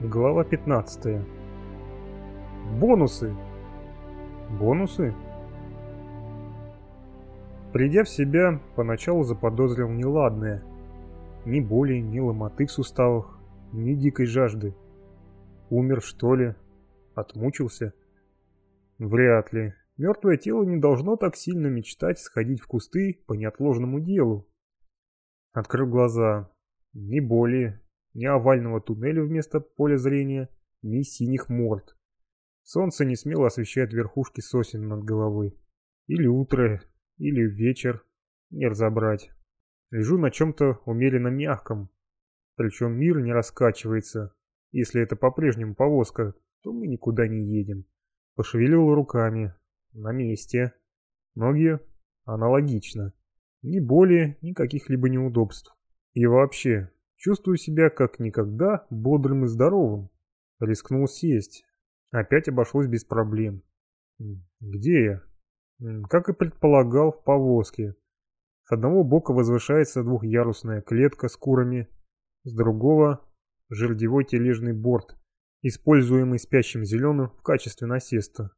Глава 15. Бонусы. Бонусы? Придя в себя, поначалу заподозрил неладное. Ни боли, ни ломоты в суставах, ни дикой жажды. Умер, что ли? Отмучился? Вряд ли. Мертвое тело не должно так сильно мечтать сходить в кусты по неотложному делу. Открыл глаза. Ни боли, ни овального туннеля вместо поля зрения, ни синих морд. Солнце не смело освещает верхушки сосен над головой. Или утро, или вечер, не разобрать. Лежу на чем-то умеренно мягком, причем мир не раскачивается. Если это по-прежнему повозка, то мы никуда не едем. Пошевелил руками. На месте. Ноги аналогично. Ни боли, ни каких-либо неудобств. И вообще, Чувствую себя как никогда бодрым и здоровым. Рискнул сесть. Опять обошлось без проблем. Где я? Как и предполагал, в повозке. С одного бока возвышается двухъярусная клетка с курами, с другого – жердевой тележный борт, используемый спящим зеленым в качестве насеста.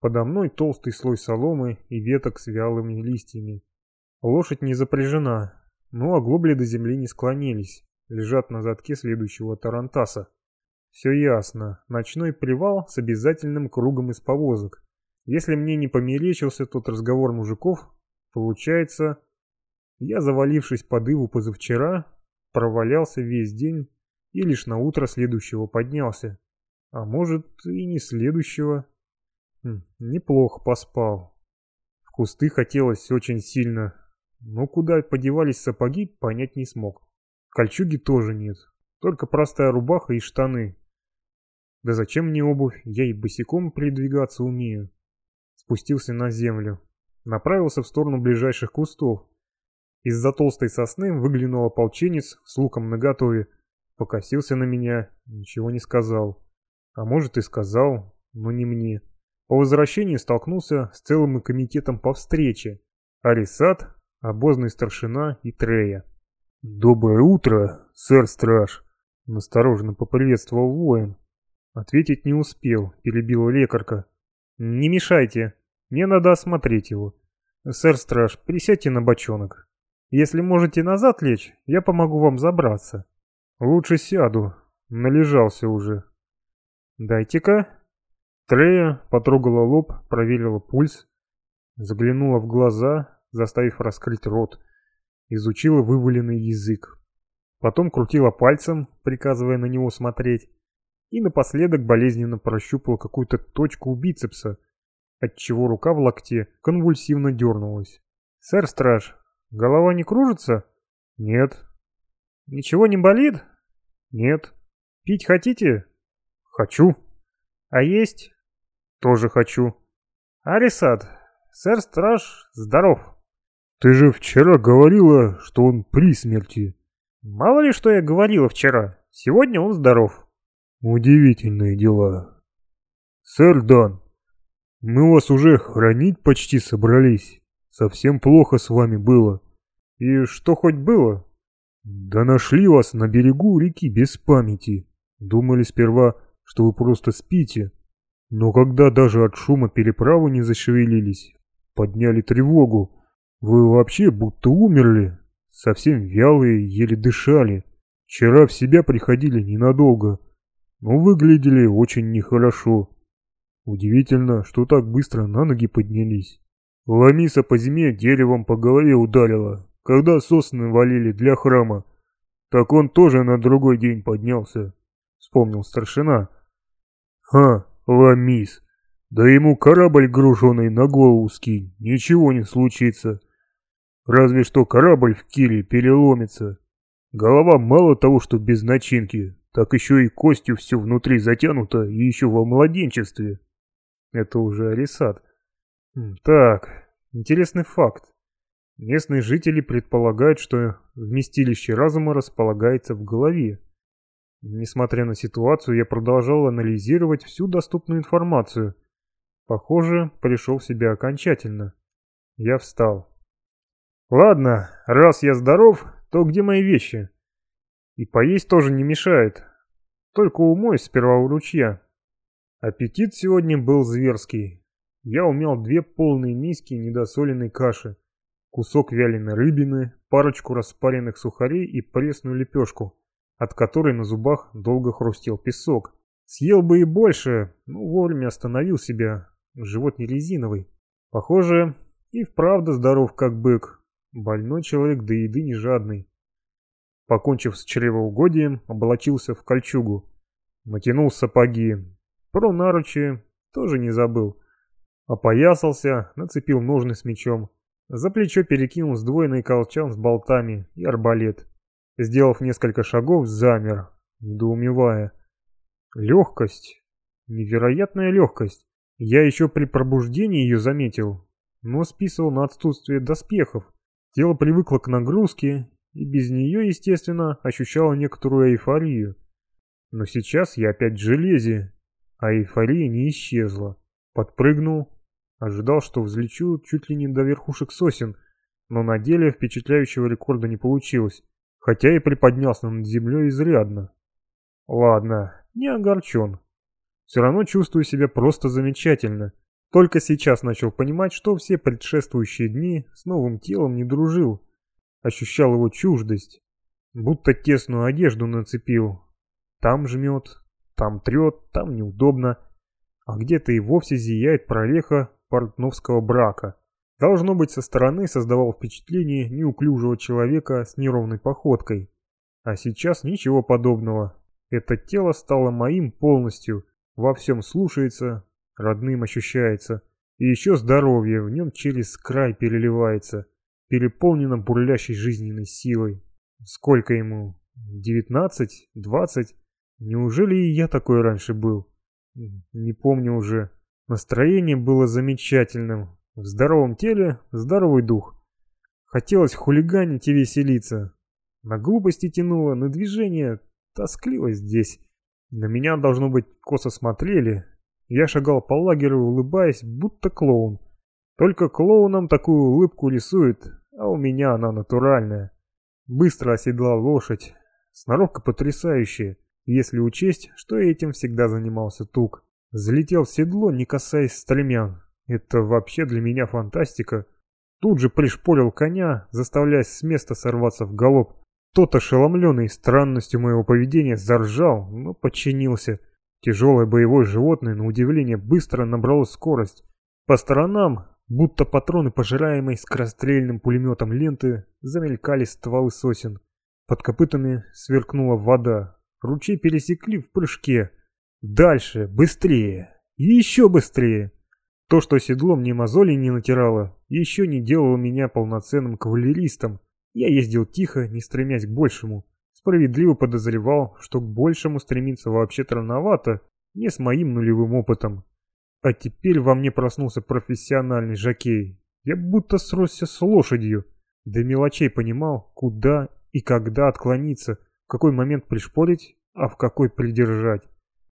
Подо мной толстый слой соломы и веток с вялыми листьями. Лошадь не запряжена, но оглобли до земли не склонились лежат на задке следующего тарантаса. Все ясно. Ночной привал с обязательным кругом из повозок. Если мне не померещился тот разговор мужиков, получается, я, завалившись под иву позавчера, провалялся весь день и лишь на утро следующего поднялся. А может и не следующего. Хм, неплохо поспал. В кусты хотелось очень сильно, но куда подевались сапоги, понять не смог. Кольчуги тоже нет. Только простая рубаха и штаны. Да зачем мне обувь? Я и босиком передвигаться умею. Спустился на землю. Направился в сторону ближайших кустов. Из-за толстой сосны выглянул ополченец с луком наготове. Покосился на меня, ничего не сказал. А может и сказал, но не мне. По возвращении столкнулся с целым комитетом по встрече. Арисат, обозный старшина и Трея. «Доброе утро, сэр-страж!» — настороженно поприветствовал воин. Ответить не успел, перебила лекарка. «Не мешайте, мне надо осмотреть его. Сэр-страж, присядьте на бочонок. Если можете назад лечь, я помогу вам забраться». «Лучше сяду, належался уже». «Дайте-ка». Трея потрогала лоб, проверила пульс, заглянула в глаза, заставив раскрыть рот изучила вываленный язык. Потом крутила пальцем, приказывая на него смотреть, и напоследок болезненно прощупала какую-то точку у бицепса, отчего рука в локте конвульсивно дернулась. «Сэр Страж, голова не кружится?» «Нет». «Ничего не болит?» «Нет». «Пить хотите?» «Хочу». «А есть?» «Тоже хочу». «Арисат, сэр Страж здоров». «Ты же вчера говорила, что он при смерти». «Мало ли, что я говорила вчера. Сегодня он здоров». «Удивительные дела». «Сэр Дан, мы вас уже хранить почти собрались. Совсем плохо с вами было». «И что хоть было?» «Да нашли вас на берегу реки без памяти. Думали сперва, что вы просто спите. Но когда даже от шума переправы не зашевелились, подняли тревогу, вы вообще будто умерли. Совсем вялые, еле дышали. Вчера в себя приходили ненадолго, но выглядели очень нехорошо. Удивительно, что так быстро на ноги поднялись. Ламиса по зиме деревом по голове ударила, когда сосны валили для храма. Так он тоже на другой день поднялся, вспомнил старшина. Ха, Ламис, да ему корабль груженый на голову скинь, ничего не случится. Разве что корабль в киле переломится. Голова мало того, что без начинки, так еще и костью все внутри затянуто и еще во младенчестве. Это уже Арисат. Так, интересный факт. Местные жители предполагают, что вместилище разума располагается в голове. Несмотря на ситуацию, я продолжал анализировать всю доступную информацию. Похоже, пришел в себя окончательно. Я встал. Ладно, раз я здоров, то где мои вещи? И поесть тоже не мешает. Только умой сперва у ручья. Аппетит сегодня был зверский. Я умел две полные миски недосоленной каши, кусок вяленой рыбины, парочку распаренных сухарей и пресную лепешку, от которой на зубах долго хрустел песок. Съел бы и больше, но вовремя остановил себя. Живот не резиновый. Похоже, и вправду здоров как бык. Больной человек до еды не жадный. Покончив с чревоугодием, облачился в кольчугу. Натянул сапоги. Про наручи тоже не забыл. Опоясался, нацепил ножны с мечом. За плечо перекинул сдвоенный колчан с болтами и арбалет. Сделав несколько шагов, замер, недоумевая. Легкость. Невероятная легкость. Я еще при пробуждении ее заметил, но списывал на отсутствие доспехов. Тело привыкло к нагрузке, и без нее, естественно, ощущало некоторую эйфорию. Но сейчас я опять в железе, а эйфория не исчезла. Подпрыгнул, ожидал, что взлечу чуть ли не до верхушек сосен, но на деле впечатляющего рекорда не получилось, хотя и приподнялся над землей изрядно. Ладно, не огорчен. Все равно чувствую себя просто замечательно. Только сейчас начал понимать, что все предшествующие дни с новым телом не дружил. Ощущал его чуждость. Будто тесную одежду нацепил. Там жмет, там трет, там неудобно. А где-то и вовсе зияет прореха портновского брака. Должно быть, со стороны создавал впечатление неуклюжего человека с неровной походкой. А сейчас ничего подобного. Это тело стало моим полностью, во всем слушается, родным ощущается. И еще здоровье в нем через край переливается, переполнено бурлящей жизненной силой. Сколько ему? Девятнадцать? Двадцать? Неужели и я такой раньше был? Не помню уже. Настроение было замечательным. В здоровом теле здоровый дух. Хотелось хулиганить и веселиться. На глупости тянуло, на движение Тоскливо здесь. На меня, должно быть, косо смотрели. Я шагал по лагерю, улыбаясь, будто клоун. Только клоунам такую улыбку рисует, а у меня она натуральная. Быстро оседлал лошадь. Сноровка потрясающая, если учесть, что этим всегда занимался Тук. Залетел в седло, не касаясь стремян. Это вообще для меня фантастика. Тут же пришпорил коня, заставляя с места сорваться в галоп. Тот, ошеломленный странностью моего поведения, заржал, но подчинился. Тяжелое боевое животное, на удивление, быстро набрало скорость. По сторонам, будто патроны пожираемой скорострельным пулеметом ленты, замелькали стволы сосен. Под копытами сверкнула вода. Ручей пересекли в прыжке. Дальше, быстрее, еще быстрее. То, что седло мне мозоли не натирало, еще не делало меня полноценным кавалеристом. Я ездил тихо, не стремясь к большему. Справедливо подозревал, что к большему стремиться вообще-то рановато, не с моим нулевым опытом. А теперь во мне проснулся профессиональный жокей. Я будто сросся с лошадью. До мелочей понимал, куда и когда отклониться, в какой момент пришпорить, а в какой придержать.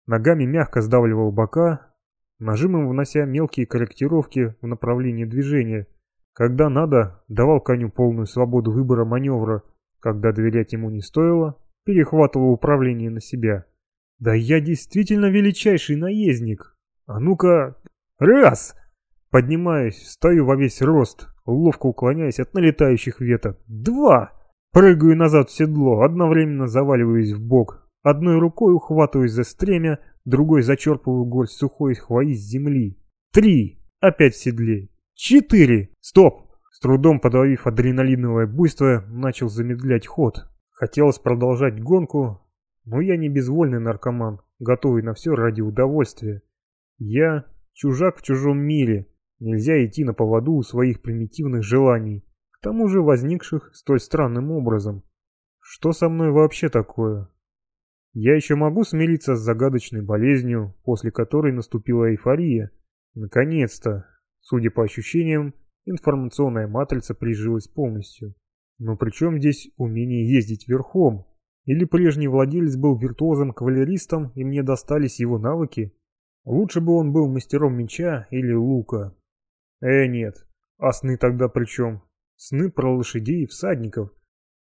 Ногами мягко сдавливал бока, нажимом внося мелкие корректировки в направлении движения – когда надо, давал коню полную свободу выбора маневра, когда доверять ему не стоило, перехватывал управление на себя. Да я действительно величайший наездник. А ну-ка, раз! Поднимаюсь, стою во весь рост, ловко уклоняясь от налетающих веток. Два! Прыгаю назад в седло, одновременно заваливаюсь в бок. Одной рукой ухватываюсь за стремя, другой зачерпываю горсть сухой хвои с земли. Три! Опять в седле. Четыре! Стоп! С трудом подавив адреналиновое буйство, начал замедлять ход. Хотелось продолжать гонку, но я не безвольный наркоман, готовый на все ради удовольствия. Я чужак в чужом мире, нельзя идти на поводу у своих примитивных желаний, к тому же возникших столь странным образом. Что со мной вообще такое? Я еще могу смириться с загадочной болезнью, после которой наступила эйфория. Наконец-то, Судя по ощущениям, информационная матрица прижилась полностью. Но при чем здесь умение ездить верхом? Или прежний владелец был виртуозом-кавалеристом, и мне достались его навыки? Лучше бы он был мастером меча или лука. Э, нет. А сны тогда при чем? Сны про лошадей и всадников.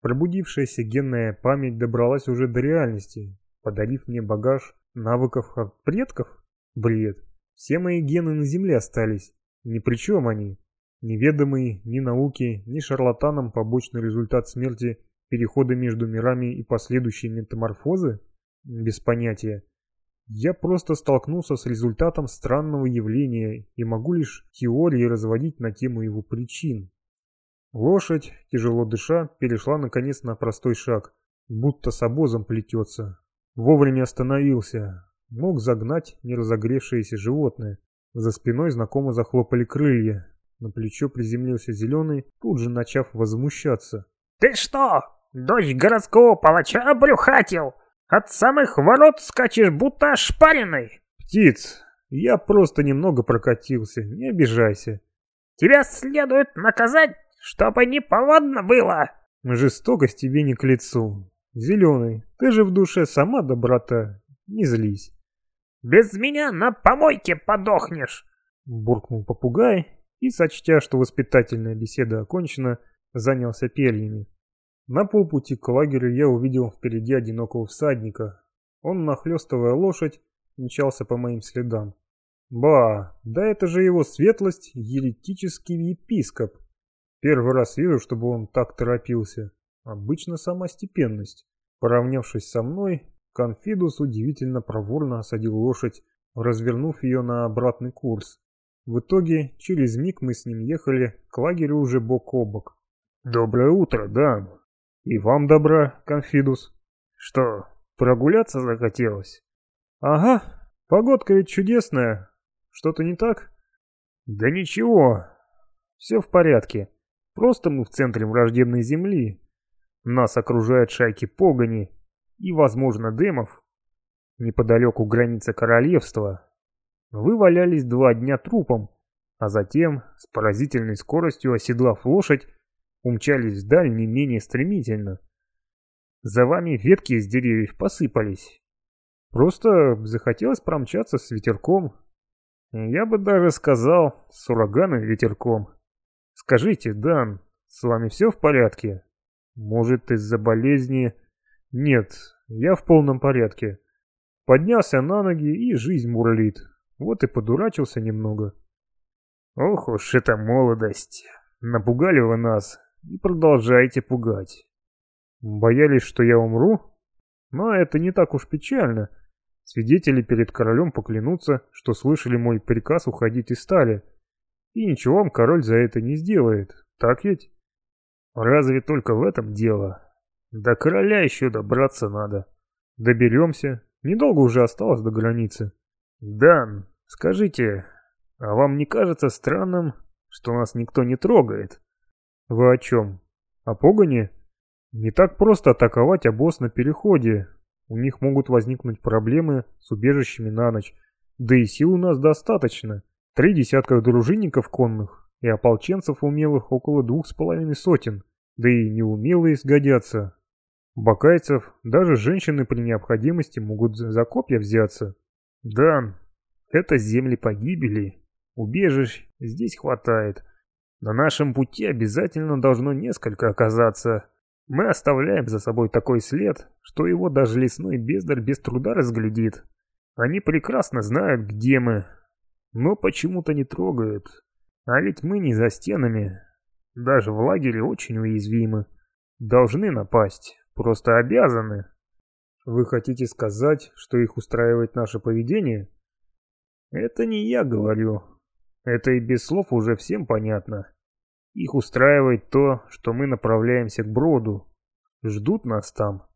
Пробудившаяся генная память добралась уже до реальности. подарив мне багаж навыков от предков? Бред. Все мои гены на земле остались. Ни при чем они. Неведомый ни науке, ни шарлатанам побочный результат смерти перехода между мирами и последующей метаморфозы? Без понятия. Я просто столкнулся с результатом странного явления и могу лишь теории разводить на тему его причин. Лошадь, тяжело дыша, перешла наконец на простой шаг, будто с обозом плетется. Вовремя остановился, мог загнать неразогревшееся животное. За спиной знакомо захлопали крылья. На плечо приземлился зеленый, тут же начав возмущаться. «Ты что, дочь городского палача обрюхатил? От самых ворот скачешь, будто ошпаренный!» «Птиц, я просто немного прокатился, не обижайся». «Тебя следует наказать, чтобы не повадно было!» «Жестокость тебе не к лицу. Зеленый, ты же в душе сама доброта, не злись». «Без меня на помойке подохнешь!» Буркнул попугай и, сочтя, что воспитательная беседа окончена, занялся перьями. На полпути к лагерю я увидел впереди одинокого всадника. Он, нахлестывая лошадь, мчался по моим следам. Ба, да это же его светлость, еретический епископ. Первый раз вижу, чтобы он так торопился. Обычно сама степенность. Поравнявшись со мной, Конфидус удивительно проворно осадил лошадь, развернув ее на обратный курс. В итоге, через миг мы с ним ехали к лагерю уже бок о бок. «Доброе утро, да. И вам добра, Конфидус. Что, прогуляться захотелось?» «Ага, погодка ведь чудесная. Что-то не так?» «Да ничего, все в порядке. Просто мы в центре враждебной земли. Нас окружают шайки погони, и, возможно, демов, неподалеку границы королевства, вы валялись два дня трупом, а затем, с поразительной скоростью оседлав лошадь, умчались вдаль не менее стремительно. За вами ветки из деревьев посыпались. Просто захотелось промчаться с ветерком. Я бы даже сказал, с ураганом ветерком. Скажите, Дан, с вами все в порядке? Может, из-за болезни нет, я в полном порядке. Поднялся на ноги и жизнь мурлит. Вот и подурачился немного. Ох уж эта молодость. Напугали вы нас и продолжаете пугать. Боялись, что я умру? Но это не так уж печально. Свидетели перед королем поклянутся, что слышали мой приказ уходить из стали. И ничего вам король за это не сделает, так ведь? Разве только в этом дело? До короля еще добраться надо. Доберемся. Недолго уже осталось до границы. Дан, скажите, а вам не кажется странным, что нас никто не трогает? Вы о чем? О погоне? Не так просто атаковать обоз на переходе. У них могут возникнуть проблемы с убежищами на ночь. Да и сил у нас достаточно. Три десятка дружинников конных и ополченцев умелых около двух с половиной сотен. Да и неумелые сгодятся. Бакайцев даже женщины при необходимости могут за копья взяться. Да, это земли погибели. Убежищ здесь хватает. На нашем пути обязательно должно несколько оказаться. Мы оставляем за собой такой след, что его даже лесной бездарь без труда разглядит. Они прекрасно знают, где мы, но почему-то не трогают. А ведь мы не за стенами. Даже в лагере очень уязвимы. Должны напасть. Просто обязаны. Вы хотите сказать, что их устраивает наше поведение? Это не я говорю. Это и без слов уже всем понятно. Их устраивает то, что мы направляемся к броду. Ждут нас там.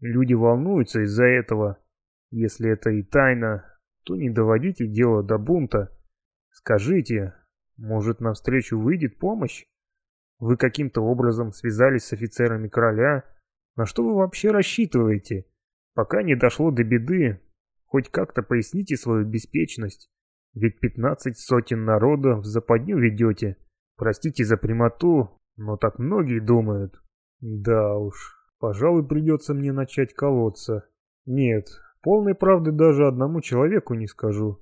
Люди волнуются из-за этого. Если это и тайна, то не доводите дело до бунта. Скажите, может навстречу выйдет помощь? Вы каким-то образом связались с офицерами короля на что вы вообще рассчитываете? Пока не дошло до беды, хоть как-то поясните свою беспечность. Ведь пятнадцать сотен народа в западню ведете. Простите за прямоту, но так многие думают. Да уж, пожалуй, придется мне начать колоться. Нет, полной правды даже одному человеку не скажу.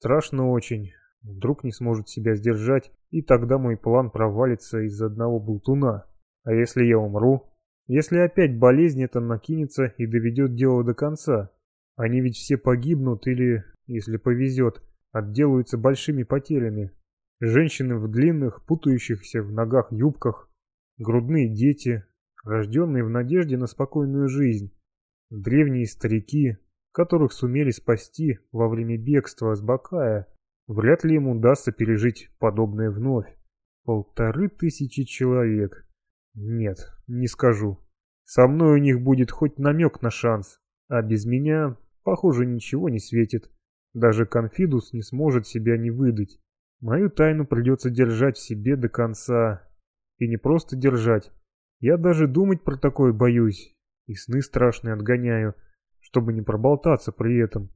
Страшно очень. Вдруг не сможет себя сдержать, и тогда мой план провалится из-за одного болтуна. А если я умру? Если опять болезнь эта накинется и доведет дело до конца, Они ведь все погибнут или, если повезет, отделаются большими потерями. Женщины в длинных, путающихся в ногах юбках, грудные дети, рожденные в надежде на спокойную жизнь, древние старики, которых сумели спасти во время бегства с Бакая, вряд ли им удастся пережить подобное вновь. Полторы тысячи человек. Нет, не скажу. Со мной у них будет хоть намек на шанс, а без меня, похоже, ничего не светит. Даже Конфидус не сможет себя не выдать. Мою тайну придется держать в себе до конца. И не просто держать. Я даже думать про такое боюсь. И сны страшные отгоняю, чтобы не проболтаться при этом.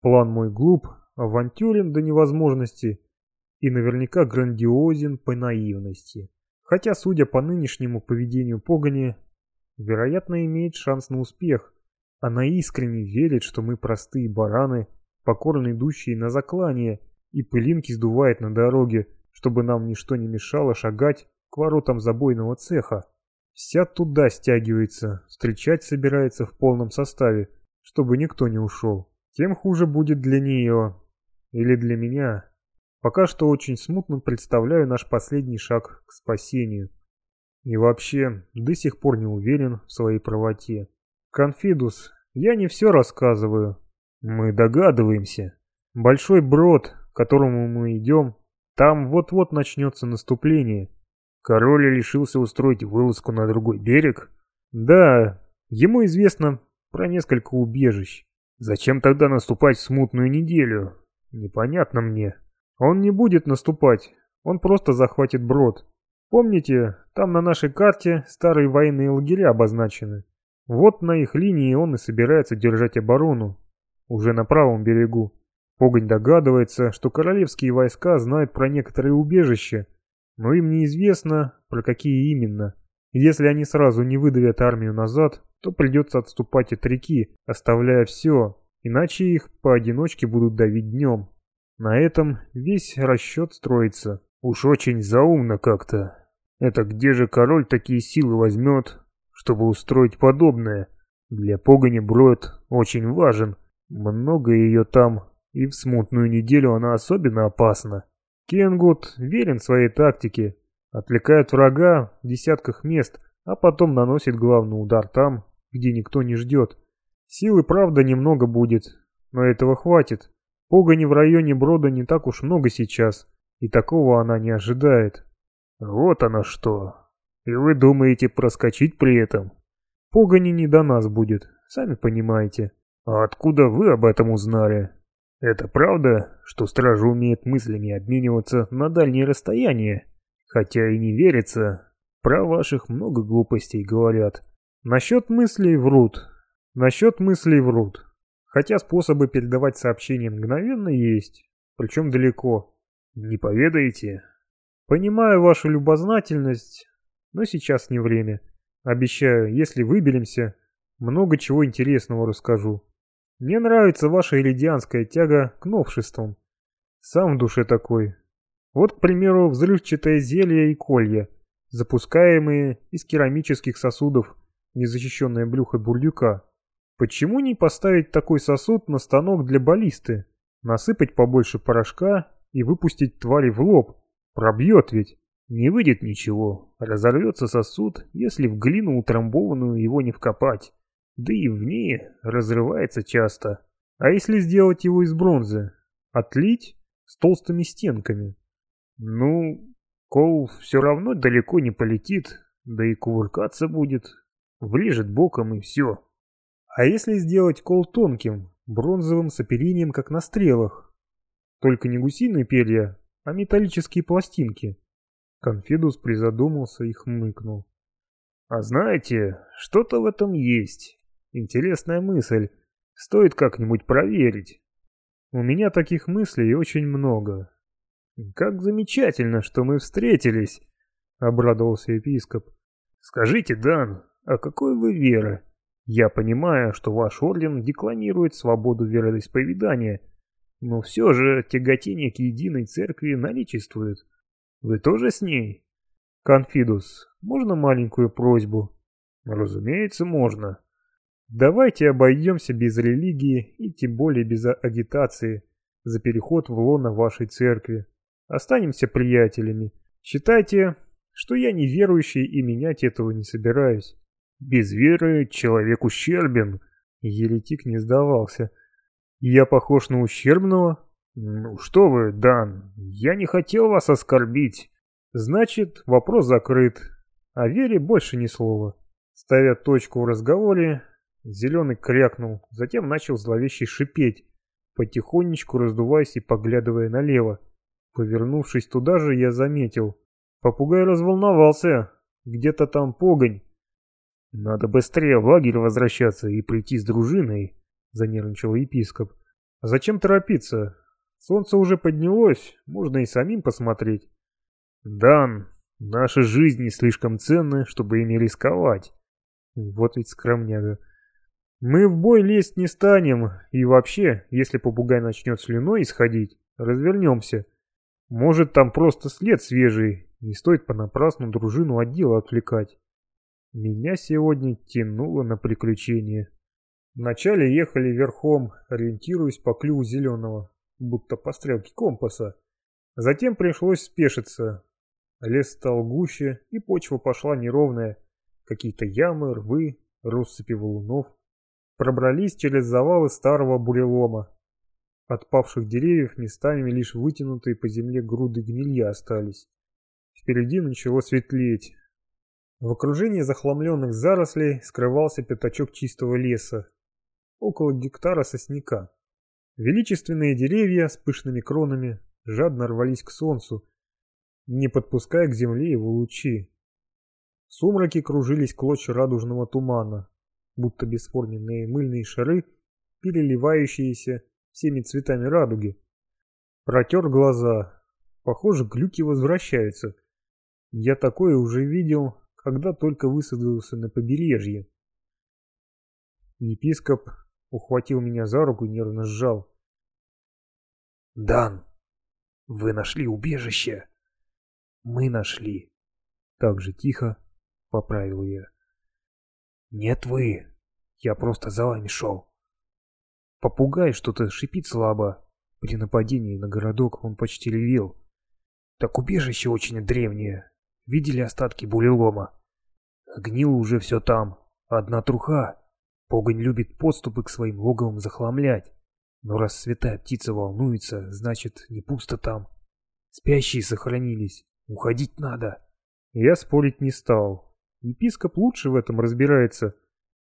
План мой глуп, авантюрен до невозможности и наверняка грандиозен по наивности. Хотя, судя по нынешнему поведению Погони, вероятно, имеет шанс на успех. Она искренне верит, что мы простые бараны, покорно идущие на заклание, и пылинки сдувает на дороге, чтобы нам ничто не мешало шагать к воротам забойного цеха. Вся туда стягивается, встречать собирается в полном составе, чтобы никто не ушел. Тем хуже будет для нее. Или для меня. Пока что очень смутно представляю наш последний шаг к спасению. И вообще, до сих пор не уверен в своей правоте. Конфидус, я не все рассказываю. Мы догадываемся. Большой брод, к которому мы идем, там вот-вот начнется наступление. Король решился устроить вылазку на другой берег? Да, ему известно про несколько убежищ. Зачем тогда наступать в смутную неделю? Непонятно мне. Он не будет наступать, он просто захватит брод. Помните, там на нашей карте старые военные лагеря обозначены. Вот на их линии он и собирается держать оборону, уже на правом берегу. Погонь догадывается, что королевские войска знают про некоторые убежища, но им неизвестно, про какие именно. Если они сразу не выдавят армию назад, то придется отступать от реки, оставляя все, иначе их поодиночке будут давить днем. На этом весь расчет строится. Уж очень заумно как-то. Это где же король такие силы возьмет, чтобы устроить подобное? Для погони Брод очень важен. Много ее там, и в смутную неделю она особенно опасна. Кенгут верен своей тактике, отвлекает врага в десятках мест, а потом наносит главный удар там, где никто не ждет. Силы, правда, немного будет, но этого хватит. Погони в районе Брода не так уж много сейчас, и такого она не ожидает. Вот оно что. И вы думаете проскочить при этом? Погони не до нас будет, сами понимаете. А откуда вы об этом узнали? Это правда, что стража умеет мыслями обмениваться на дальние расстояния? Хотя и не верится. Про ваших много глупостей говорят. Насчет мыслей врут. Насчет мыслей врут. Хотя способы передавать сообщения мгновенно есть. Причем далеко. Не поведаете? Понимаю вашу любознательность, но сейчас не время. Обещаю, если выберемся, много чего интересного расскажу. Мне нравится ваша элидианская тяга к новшествам. Сам в душе такой. Вот, к примеру, взрывчатое зелье и колья, запускаемые из керамических сосудов, незащищенное брюхо бурдюка. Почему не поставить такой сосуд на станок для баллисты, насыпать побольше порошка и выпустить твари в лоб? Пробьет ведь. Не выйдет ничего. Разорвется сосуд, если в глину утрамбованную его не вкопать да и в ней разрывается часто. А если сделать его из бронзы? Отлить с толстыми стенками? Ну, кол все равно далеко не полетит, да и кувыркаться будет. Врежет боком и все. А если сделать кол тонким, бронзовым с оперением, как на стрелах? Только не гусиные перья, а металлические пластинки. Конфидус призадумался и хмыкнул. А знаете, что-то в этом есть. Интересная мысль. Стоит как-нибудь проверить. У меня таких мыслей очень много. Как замечательно, что мы встретились, обрадовался епископ. Скажите, Дан, а какой вы веры? Я понимаю, что ваш орден декламирует свободу вероисповедания, но все же тяготение к единой церкви наличествует. Вы тоже с ней? Конфидус, можно маленькую просьбу? Разумеется, можно. Давайте обойдемся без религии и тем более без агитации за переход в лоно вашей церкви. Останемся приятелями. Считайте, что я неверующий и менять этого не собираюсь. Без веры человек ущербен. Еретик не сдавался. Я похож на ущербного? Ну что вы, Дан, я не хотел вас оскорбить. Значит, вопрос закрыт. О вере больше ни слова. Ставя точку в разговоре, Зеленый крякнул, затем начал зловеще шипеть, потихонечку раздуваясь и поглядывая налево. Повернувшись туда же, я заметил. Попугай разволновался. Где-то там погонь. «Надо быстрее в лагерь возвращаться и прийти с дружиной», — занервничал епископ. «А зачем торопиться? Солнце уже поднялось, можно и самим посмотреть». «Дан, наши жизни слишком ценны, чтобы ими рисковать». Вот ведь скромняга. Мы в бой лезть не станем, и вообще, если попугай начнет слюной исходить, развернемся. Может, там просто след свежий, не стоит понапрасну дружину отдела отвлекать. Меня сегодня тянуло на приключения. Вначале ехали верхом, ориентируясь по клюву зеленого, будто по стрелке компаса. Затем пришлось спешиться. Лес стал гуще, и почва пошла неровная. Какие-то ямы, рвы, россыпи валунов пробрались через завалы старого бурелома. От павших деревьев местами лишь вытянутые по земле груды гнилья остались. Впереди начало светлеть. В окружении захламленных зарослей скрывался пятачок чистого леса, около гектара сосняка. Величественные деревья с пышными кронами жадно рвались к солнцу, не подпуская к земле его лучи. В сумраке кружились клочья радужного тумана, будто бесформенные мыльные шары, переливающиеся всеми цветами радуги. Протер глаза. Похоже, глюки возвращаются. Я такое уже видел, когда только высадился на побережье. Епископ ухватил меня за руку и нервно сжал. «Дан, вы нашли убежище?» «Мы нашли». Так же тихо поправил я. «Нет вы. Я просто за вами шел». Попугай что-то шипит слабо. При нападении на городок он почти ревел. Так убежище очень древнее. Видели остатки булелома? Гнило уже все там. Одна труха. Погонь любит подступы к своим логовам захламлять. Но раз святая птица волнуется, значит, не пусто там. Спящие сохранились. Уходить надо. Я спорить не стал. Епископ лучше в этом разбирается,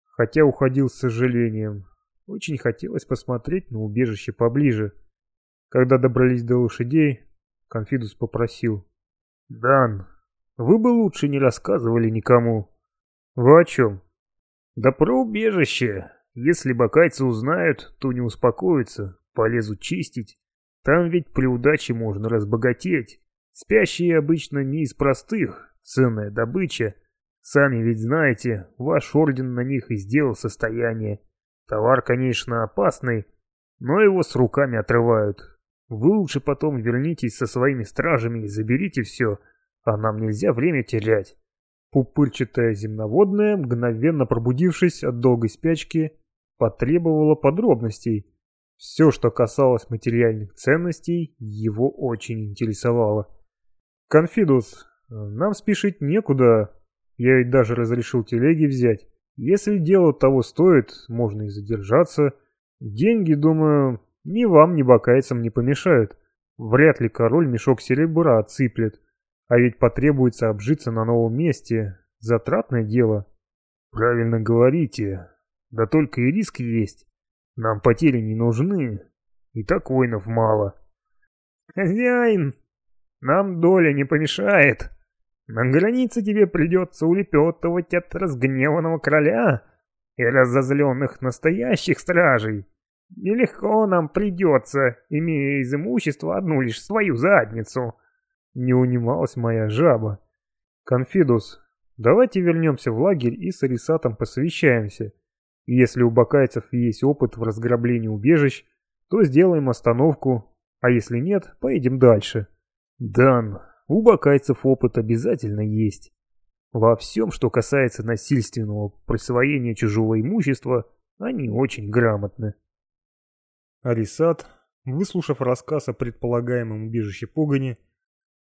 хотя уходил с сожалением. Очень хотелось посмотреть на убежище поближе. Когда добрались до лошадей, Конфидус попросил. «Дан, вы бы лучше не рассказывали никому». «Вы о чем?» «Да про убежище. Если бакайцы узнают, то не успокоятся, полезут чистить. Там ведь при удаче можно разбогатеть. Спящие обычно не из простых, ценная добыча. Сами ведь знаете, ваш орден на них и сделал состояние. Товар, конечно, опасный, но его с руками отрывают. Вы лучше потом вернитесь со своими стражами и заберите все, а нам нельзя время терять. Пупырчатая земноводная, мгновенно пробудившись от долгой спячки, потребовала подробностей. Все, что касалось материальных ценностей, его очень интересовало. «Конфидус, нам спешить некуда, я ведь даже разрешил телеги взять. Если дело того стоит, можно и задержаться. Деньги, думаю, ни вам, ни бакайцам не помешают. Вряд ли король мешок серебра отсыплет. А ведь потребуется обжиться на новом месте. Затратное дело. Правильно говорите. Да только и риск есть. Нам потери не нужны. И так воинов мало. Хозяин, нам доля не помешает. На границе тебе придется улепетывать от разгневанного короля и разозленных настоящих стражей. Нелегко нам придется, имея из имущества одну лишь свою задницу. Не унималась моя жаба. Конфидус, давайте вернемся в лагерь и с Арисатом посовещаемся. Если у бакайцев есть опыт в разграблении убежищ, то сделаем остановку, а если нет, поедем дальше. Дан, у бакайцев опыт обязательно есть. Во всем, что касается насильственного присвоения чужого имущества, они очень грамотны. Арисат, выслушав рассказ о предполагаемом убежище погони,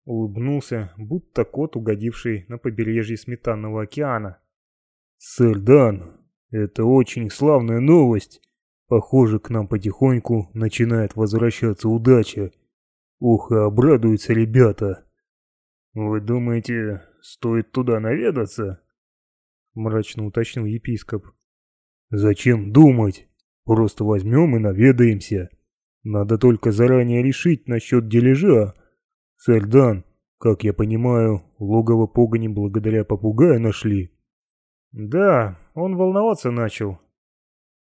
улыбнулся, будто кот, угодивший на побережье Сметанного океана. «Сэр Дан, это очень славная новость. Похоже, к нам потихоньку начинает возвращаться удача. Ух, и обрадуются ребята. Вы думаете, стоит туда наведаться?» Мрачно уточнил епископ. «Зачем думать? Просто возьмем и наведаемся. Надо только заранее решить насчет дележа. Сэр Дан, как я понимаю, логово погони благодаря попугаю нашли». «Да, он волноваться начал».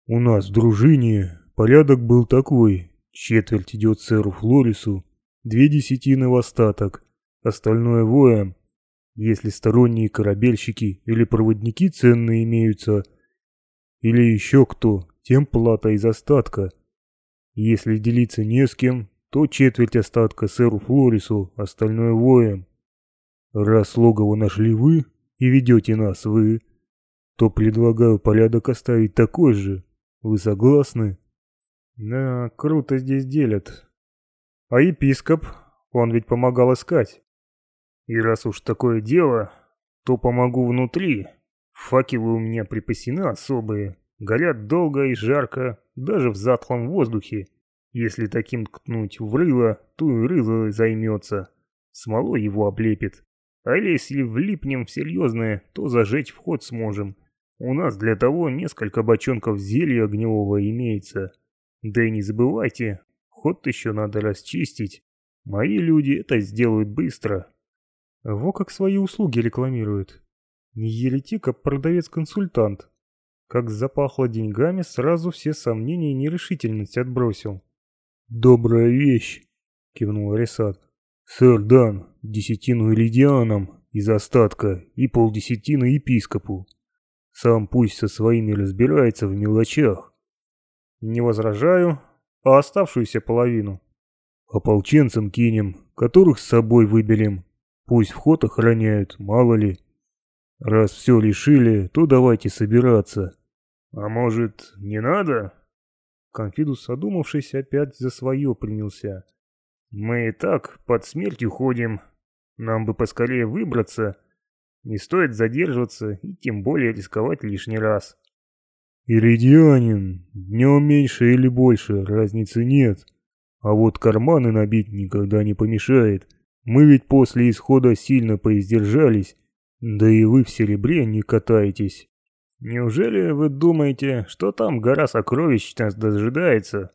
«У нас в дружине порядок был такой. Четверть идет сэру Флорису, две десятины в остаток, остальное воем. Если сторонние корабельщики или проводники ценные имеются, или еще кто, тем плата из остатка. Если делиться не с кем, то четверть остатка сэру Флорису, остальное воем. Раз логово нашли вы и ведете нас вы, то предлагаю порядок оставить такой же. Вы согласны? Да, круто здесь делят. А епископ, он ведь помогал искать. И раз уж такое дело, то помогу внутри. Факелы у меня припасены особые, горят долго и жарко, даже в затхлом воздухе. Если таким ткнуть в рыло, то и рыло займется. Смолой его облепит. А если влипнем в серьезное, то зажечь вход сможем. У нас для того несколько бочонков зелья огневого имеется. Да и не забывайте, ход еще надо расчистить. Мои люди это сделают быстро. Во как свои услуги рекламируют. Не еретик, а продавец-консультант. Как запахло деньгами, сразу все сомнения и нерешительность отбросил. «Добрая вещь», — кивнул Арисат. «Сэр Дан, десятину Иридианам из остатка и полдесятины епископу. Сам пусть со своими разбирается в мелочах». «Не возражаю, а оставшуюся половину?» «Ополченцам кинем, которых с собой выберем. Пусть вход охраняют, мало ли. Раз все решили, то давайте собираться. А может, не надо? Конфидус, одумавшись, опять за свое принялся. Мы и так под смертью ходим. Нам бы поскорее выбраться. Не стоит задерживаться и тем более рисковать лишний раз. Иридианин, днем меньше или больше, разницы нет. А вот карманы набить никогда не помешает. Мы ведь после исхода сильно поиздержались, да и вы в серебре не катаетесь. Неужели вы думаете, что там гора сокровищ нас дожидается?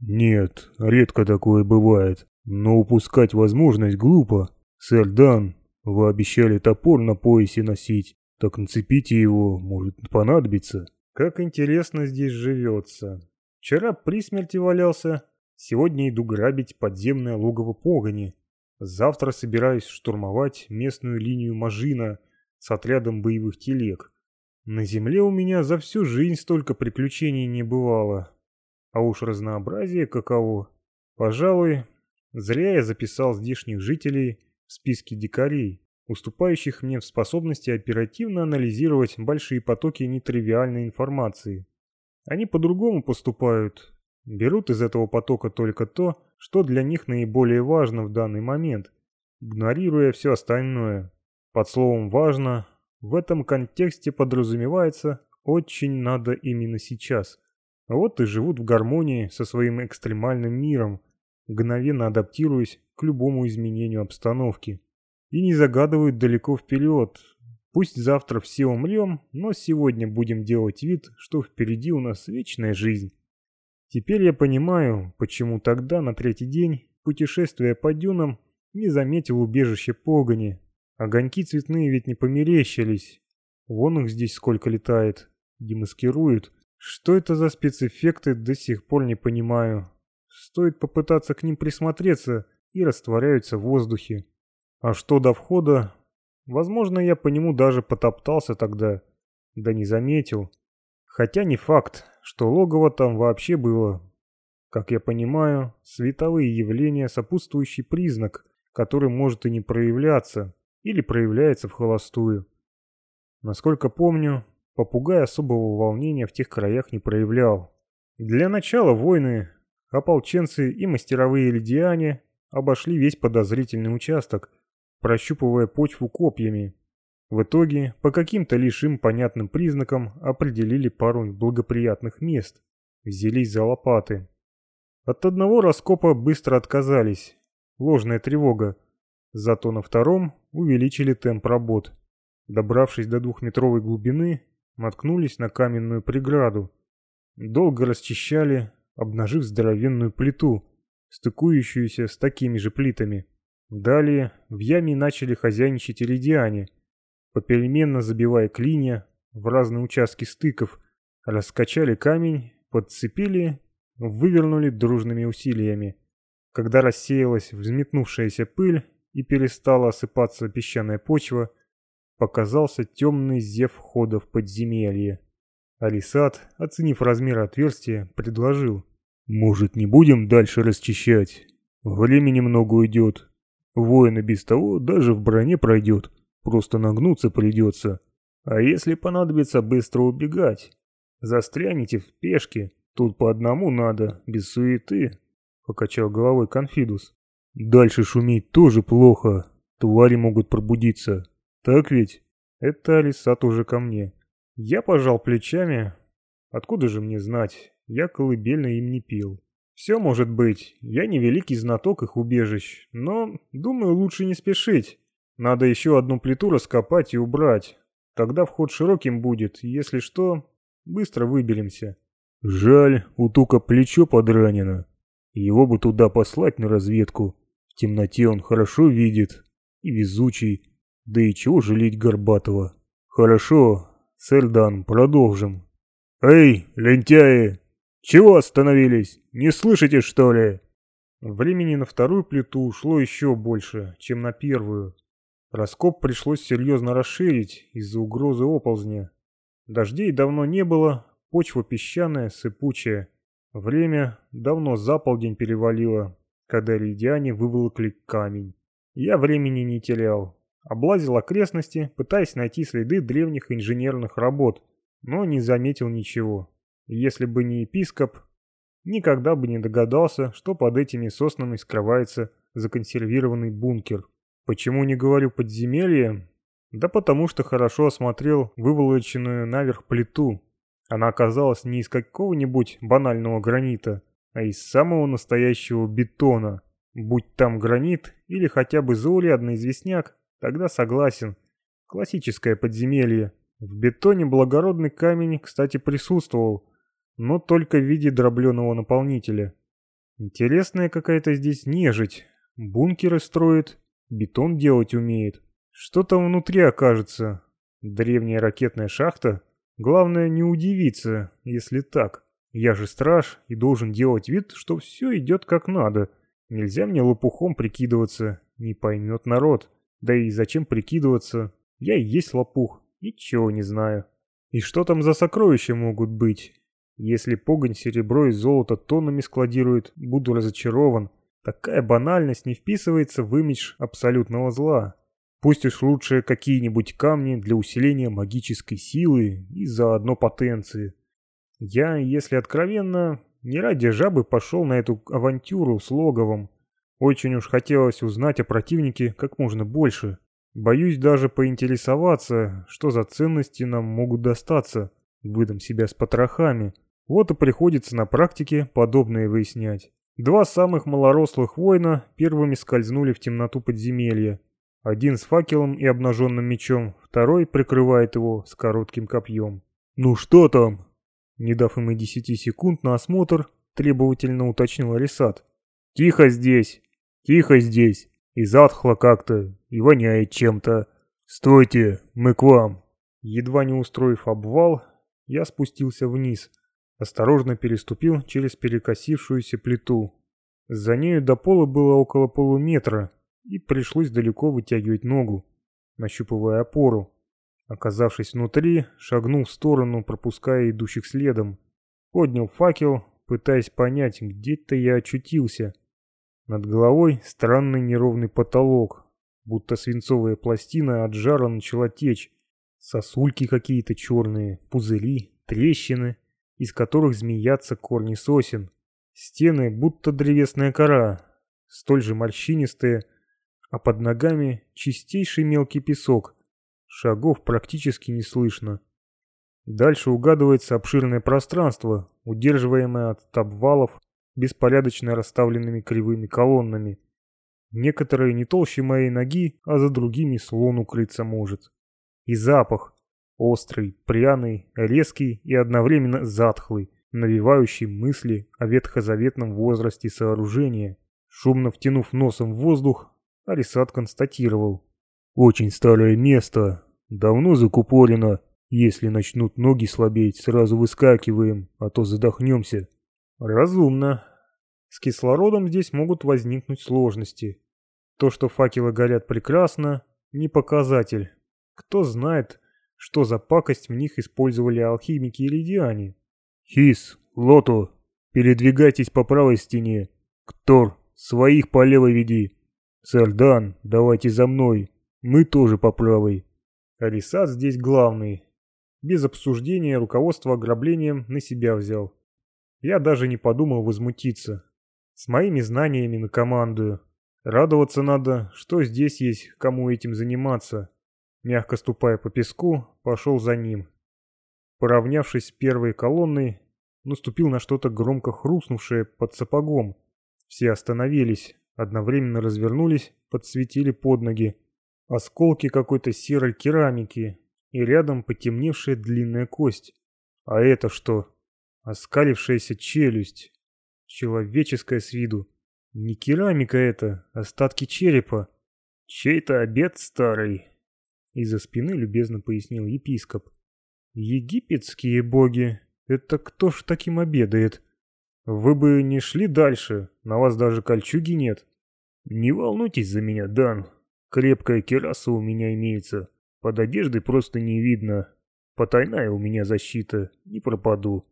Нет, редко такое бывает, но упускать возможность глупо. Сэр Дан, вы обещали топор на поясе носить, так нацепите его, может понадобиться. Как интересно здесь живется. Вчера при смерти валялся, сегодня иду грабить подземное логово погони. Завтра собираюсь штурмовать местную линию Мажина с отрядом боевых телег. На земле у меня за всю жизнь столько приключений не бывало. А уж разнообразие каково. Пожалуй, зря я записал здешних жителей в списке дикарей, уступающих мне в способности оперативно анализировать большие потоки нетривиальной информации. Они по-другому поступают, берут из этого потока только то, что для них наиболее важно в данный момент, игнорируя все остальное. Под словом «важно» в этом контексте подразумевается «очень надо именно сейчас». Вот и живут в гармонии со своим экстремальным миром, мгновенно адаптируясь к любому изменению обстановки. И не загадывают далеко вперед. Пусть завтра все умрем, но сегодня будем делать вид, что впереди у нас вечная жизнь. Теперь я понимаю, почему тогда, на третий день, путешествия по дюнам, не заметил убежище погони. Огоньки цветные ведь не померещились. Вон их здесь сколько летает. Демаскируют. Что это за спецэффекты, до сих пор не понимаю. Стоит попытаться к ним присмотреться, и растворяются в воздухе. А что до входа? Возможно, я по нему даже потоптался тогда. Да не заметил. Хотя не факт, что логово там вообще было. Как я понимаю, световые явления – сопутствующий признак, который может и не проявляться, или проявляется в холостую. Насколько помню, попугай особого волнения в тех краях не проявлял. Для начала войны ополченцы и мастеровые лидиане обошли весь подозрительный участок, прощупывая почву копьями. В итоге, по каким-то лишь им понятным признакам, определили пару благоприятных мест. Взялись за лопаты. От одного раскопа быстро отказались. Ложная тревога. Зато на втором увеличили темп работ. Добравшись до двухметровой глубины, наткнулись на каменную преграду. Долго расчищали, обнажив здоровенную плиту, стыкующуюся с такими же плитами. Далее в яме начали хозяйничать иридиане, попеременно забивая клинья в разные участки стыков, раскачали камень, подцепили, вывернули дружными усилиями. Когда рассеялась взметнувшаяся пыль и перестала осыпаться песчаная почва, показался темный зев входа в подземелье. Алисат, оценив размер отверстия, предложил. «Может, не будем дальше расчищать? Времени много уйдет. Воина без того даже в броне пройдет. Просто нагнуться придется. А если понадобится быстро убегать? Застрянете в пешке. Тут по одному надо, без суеты. Покачал головой Конфидус. Дальше шуметь тоже плохо. Твари могут пробудиться. Так ведь? Это Алисат уже ко мне. Я пожал плечами. Откуда же мне знать? Я колыбельно им не пил. Все может быть, я не великий знаток их убежищ, но, думаю, лучше не спешить. Надо еще одну плиту раскопать и убрать. Тогда вход широким будет, если что, быстро выберемся. Жаль, у Тука плечо подранено. Его бы туда послать на разведку. Темноте он хорошо видит. И везучий. Да и чего жалеть Горбатого. Хорошо, Сэрдан, продолжим. Эй, лентяи! Чего остановились? Не слышите, что ли? Времени на вторую плиту ушло еще больше, чем на первую. Раскоп пришлось серьезно расширить из-за угрозы оползня. Дождей давно не было, почва песчаная, сыпучая. Время давно за полдень перевалило, когда лидиане выволокли камень. Я времени не терял. Облазил окрестности, пытаясь найти следы древних инженерных работ, но не заметил ничего. Если бы не епископ, никогда бы не догадался, что под этими соснами скрывается законсервированный бункер. Почему не говорю подземелье? Да потому что хорошо осмотрел выволоченную наверх плиту. Она оказалась не из какого-нибудь банального гранита, а из самого настоящего бетона. Будь там гранит или хотя бы заурядный известняк, тогда согласен. Классическое подземелье. В бетоне благородный камень, кстати, присутствовал, но только в виде дробленого наполнителя. Интересная какая-то здесь нежить. Бункеры строит, бетон делать умеет. Что там внутри окажется? Древняя ракетная шахта? Главное не удивиться, если так. Я же страж и должен делать вид, что все идет как надо. Нельзя мне лопухом прикидываться, не поймет народ. Да и зачем прикидываться? Я и есть лопух, ничего не знаю. И что там за сокровища могут быть? Если погонь серебро и золото тоннами складирует, буду разочарован. Такая банальность не вписывается в имидж абсолютного зла. Пусть уж лучше какие-нибудь камни для усиления магической силы и заодно потенции. Я, если откровенно, не ради жабы пошел на эту авантюру с логовом. Очень уж хотелось узнать о противнике как можно больше. Боюсь даже поинтересоваться, что за ценности нам могут достаться. Выдам себя с потрохами. Вот и приходится на практике подобное выяснять. Два самых малорослых воина первыми скользнули в темноту подземелья. Один с факелом и обнаженным мечом, второй прикрывает его с коротким копьем. «Ну что там?» Не дав им и десяти секунд на осмотр, требовательно уточнил Арисат. «Тихо здесь! Тихо здесь! И затхло как-то, и воняет чем-то. Стойте, мы к вам!» Едва не устроив обвал, я спустился вниз, Осторожно переступил через перекосившуюся плиту. За нею до пола было около полуметра, и пришлось далеко вытягивать ногу, нащупывая опору. Оказавшись внутри, шагнул в сторону, пропуская идущих следом. Поднял факел, пытаясь понять, где-то я очутился. Над головой странный неровный потолок, будто свинцовая пластина от жара начала течь. Сосульки какие-то черные, пузыри, трещины, из которых змеятся корни сосен. Стены будто древесная кора, столь же морщинистые, а под ногами чистейший мелкий песок. Шагов практически не слышно. Дальше угадывается обширное пространство, удерживаемое от обвалов беспорядочно расставленными кривыми колоннами. Некоторые не толще моей ноги, а за другими слон укрыться может. И запах. Острый, пряный, резкий и одновременно затхлый, навевающий мысли о ветхозаветном возрасте сооружения. Шумно втянув носом в воздух, Арисат констатировал. «Очень старое место. Давно закупорено. Если начнут ноги слабеть, сразу выскакиваем, а то задохнемся». «Разумно. С кислородом здесь могут возникнуть сложности. То, что факелы горят прекрасно, не показатель. Кто знает, что за пакость в них использовали алхимики или диане. «Хис, Лото, передвигайтесь по правой стене. Ктор, своих по левой веди. Сардан, давайте за мной. Мы тоже по правой». Арисат здесь главный. Без обсуждения руководство ограблением на себя взял. Я даже не подумал возмутиться. С моими знаниями на командую. Радоваться надо, что здесь есть кому этим заниматься. Мягко ступая по песку, пошел за ним. Поравнявшись с первой колонной, наступил на что-то громко хрустнувшее под сапогом. Все остановились, одновременно развернулись, подсветили под ноги. Осколки какой-то серой керамики и рядом потемневшая длинная кость. А это что? Оскалившаяся челюсть человеческая с виду. Не керамика это, остатки черепа. Чей-то обед старый. Из-за спины любезно пояснил епископ. Египетские боги, это кто ж таким обедает? Вы бы не шли дальше, на вас даже кольчуги нет. Не волнуйтесь за меня, Дан. Крепкая кераса у меня имеется. Под одеждой просто не видно. Потайная у меня защита, не пропаду.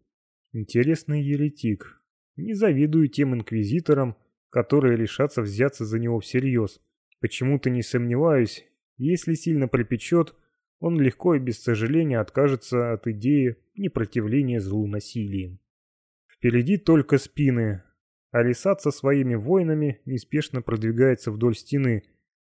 Интересный еретик, не завидую тем инквизиторам, которые решатся взяться за него всерьез. Почему-то не сомневаюсь, если сильно припечет, он легко и без сожаления откажется от идеи непротивления злу насилием. Впереди только спины, а Лисат со своими воинами неспешно продвигается вдоль стены.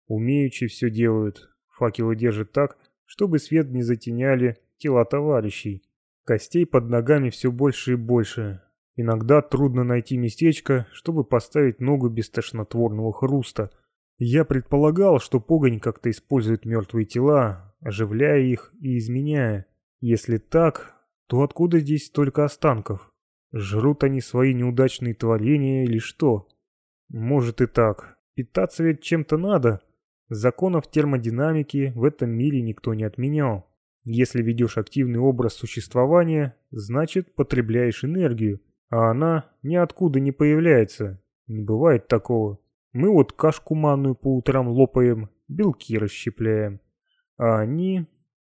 Умеючи все делают. Факелы держат так, чтобы свет не затеняли тела товарищей. Костей под ногами все больше и больше. Иногда трудно найти местечко, чтобы поставить ногу без тошнотворного хруста. Я предполагал, что погонь как-то использует мертвые тела, оживляя их и изменяя. Если так, то откуда здесь столько останков? Жрут они свои неудачные творения или что? Может и так. Питаться ведь чем-то надо. Законов термодинамики в этом мире никто не отменял. Если ведешь активный образ существования, значит потребляешь энергию. А она ниоткуда не появляется. Не бывает такого. Мы вот кашку манную по утрам лопаем, белки расщепляем. А они...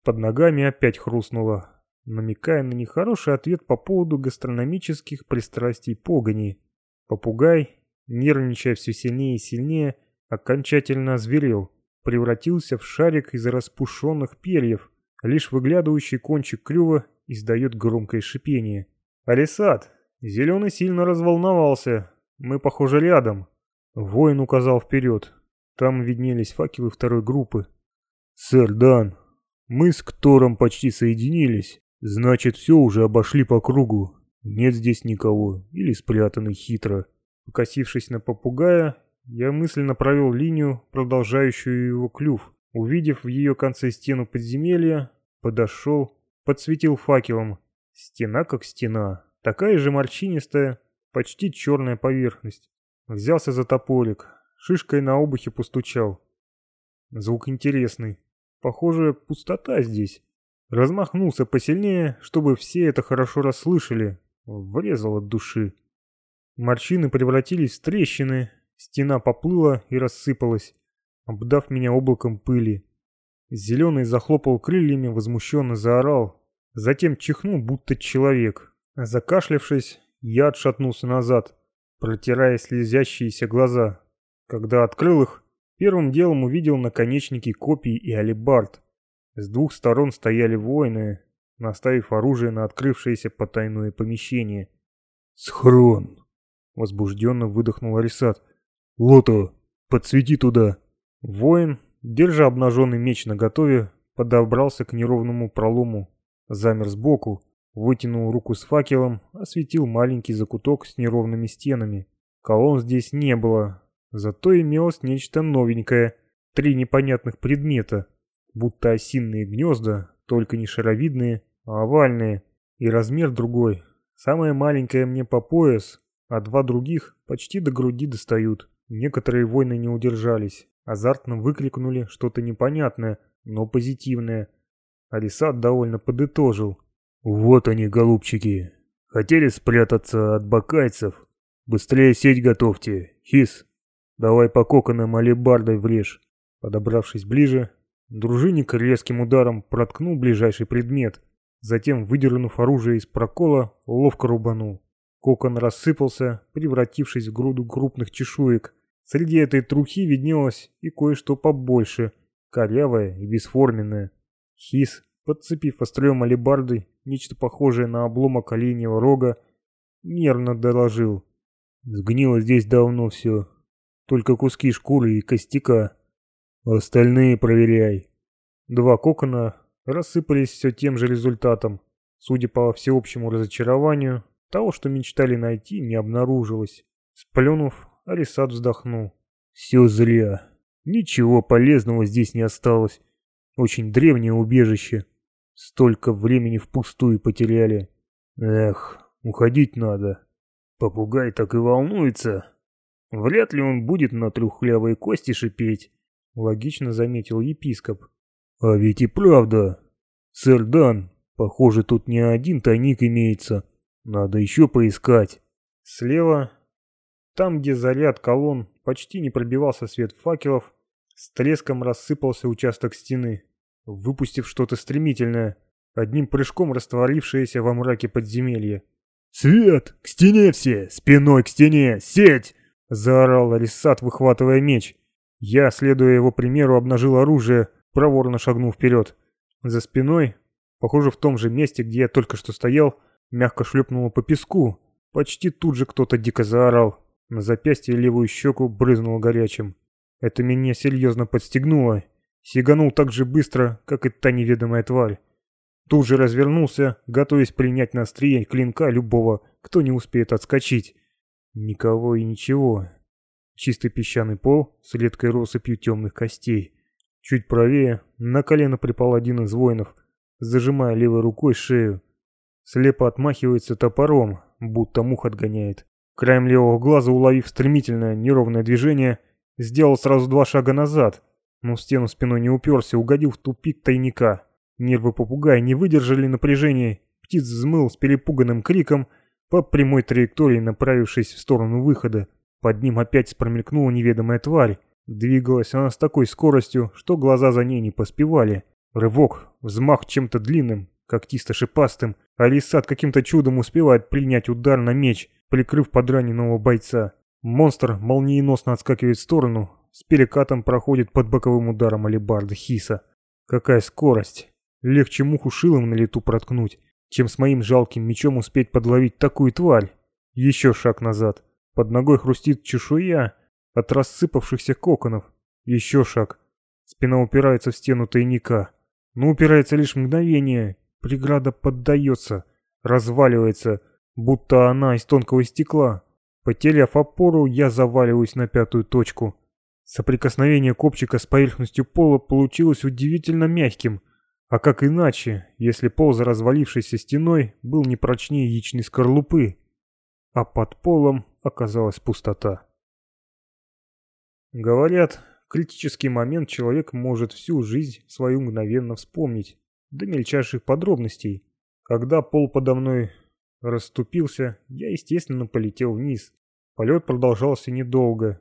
Под ногами опять хрустнуло, намекая на нехороший ответ по поводу гастрономических пристрастий погони. Попугай, нервничая все сильнее и сильнее, окончательно озверел, превратился в шарик из распушенных перьев, лишь выглядывающий кончик клюва издает громкое шипение. «Алисат, Зеленый сильно разволновался. Мы, похоже, рядом. Воин указал вперед. Там виднелись факелы второй группы. «Сэр Дан, мы с Ктором почти соединились. Значит, все уже обошли по кругу. Нет здесь никого. Или спрятаны хитро». Покосившись на попугая, я мысленно провел линию, продолжающую его клюв. Увидев в ее конце стену подземелья, подошел, подсветил факелом. Стена как стена. Такая же морщинистая, почти черная поверхность. Взялся за топорик, шишкой на обухе постучал. Звук интересный. Похоже, пустота здесь. Размахнулся посильнее, чтобы все это хорошо расслышали. Врезал от души. Морщины превратились в трещины, стена поплыла и рассыпалась, обдав меня облаком пыли. Зеленый захлопал крыльями, возмущенно заорал. Затем чихнул, будто человек. Закашлявшись, я отшатнулся назад, протирая слезящиеся глаза. Когда открыл их, первым делом увидел наконечники копий и алебард. С двух сторон стояли воины, наставив оружие на открывшееся потайное помещение. «Схрон!» — возбужденно выдохнул Арисат. «Лото, подсвети туда!» Воин, держа обнаженный меч наготове, подобрался к неровному пролому, замер сбоку, вытянул руку с факелом, осветил маленький закуток с неровными стенами. Колонн здесь не было, зато имелось нечто новенькое, три непонятных предмета, будто осинные гнезда, только не шаровидные, а овальные, и размер другой. Самое маленькое мне по пояс, а два других почти до груди достают. Некоторые воины не удержались, азартно выкрикнули что-то непонятное, но позитивное. Алисат довольно подытожил. «Вот они, голубчики. Хотели спрятаться от бакайцев? Быстрее сеть готовьте. Хис, давай по коконам алебардой врежь». Подобравшись ближе, дружинник резким ударом проткнул ближайший предмет, затем, выдернув оружие из прокола, ловко рубанул. Кокон рассыпался, превратившись в груду крупных чешуек. Среди этой трухи виднелось и кое-что побольше, корявое и бесформенное. Хис, подцепив острием алебарды нечто похожее на обломок оленьего рога, нервно доложил. Сгнило здесь давно все. Только куски шкуры и костяка. Остальные проверяй. Два кокона рассыпались все тем же результатом. Судя по всеобщему разочарованию, того, что мечтали найти, не обнаружилось. Сплюнув, Арисат вздохнул. Все зря. Ничего полезного здесь не осталось. Очень древнее убежище. Столько времени впустую потеряли. Эх, уходить надо. Попугай так и волнуется. Вряд ли он будет на трухлявые кости шипеть. Логично заметил епископ. А ведь и правда. Сэр Дан, похоже, тут не один тайник имеется. Надо еще поискать. Слева, там, где заряд колонн почти не пробивался свет факелов, с треском рассыпался участок стены выпустив что-то стремительное, одним прыжком растворившееся во мраке подземелья. «Свет! К стене все! Спиной к стене! Сеть!» — заорал Алисат, выхватывая меч. Я, следуя его примеру, обнажил оружие, проворно шагнув вперед. За спиной, похоже, в том же месте, где я только что стоял, мягко шлепнуло по песку. Почти тут же кто-то дико заорал. На запястье левую щеку брызнуло горячим. Это меня серьезно подстегнуло, Сиганул так же быстро, как и та неведомая тварь. Тут же развернулся, готовясь принять на острие клинка любого, кто не успеет отскочить. Никого и ничего. Чистый песчаный пол с редкой россыпью темных костей. Чуть правее на колено припал один из воинов, зажимая левой рукой шею. Слепо отмахивается топором, будто мух отгоняет. Краем левого глаза, уловив стремительное неровное движение, сделал сразу два шага назад — но в стену спиной не уперся, угодил в тупик тайника. Нервы попугая не выдержали напряжения, птиц взмыл с перепуганным криком по прямой траектории, направившись в сторону выхода. Под ним опять промелькнула неведомая тварь. Двигалась она с такой скоростью, что глаза за ней не поспевали. Рывок, взмах чем-то длинным, когтисто-шипастым, а Лисат каким-то чудом успевает принять удар на меч, прикрыв подраненного бойца. Монстр молниеносно отскакивает в сторону, с перекатом проходит под боковым ударом алебарды Хиса. Какая скорость! Легче муху шилом на лету проткнуть, чем с моим жалким мечом успеть подловить такую тварь. Еще шаг назад. Под ногой хрустит чешуя от рассыпавшихся коконов. Еще шаг. Спина упирается в стену тайника. Но упирается лишь мгновение. Преграда поддается, разваливается, будто она из тонкого стекла. Потеряв опору, я заваливаюсь на пятую точку. Соприкосновение копчика с поверхностью пола получилось удивительно мягким, а как иначе, если пол за развалившейся стеной был не прочнее яичной скорлупы, а под полом оказалась пустота. Говорят, критический момент человек может всю жизнь свою мгновенно вспомнить, до мельчайших подробностей. Когда пол подо мной расступился, я, естественно, полетел вниз. Полет продолжался недолго,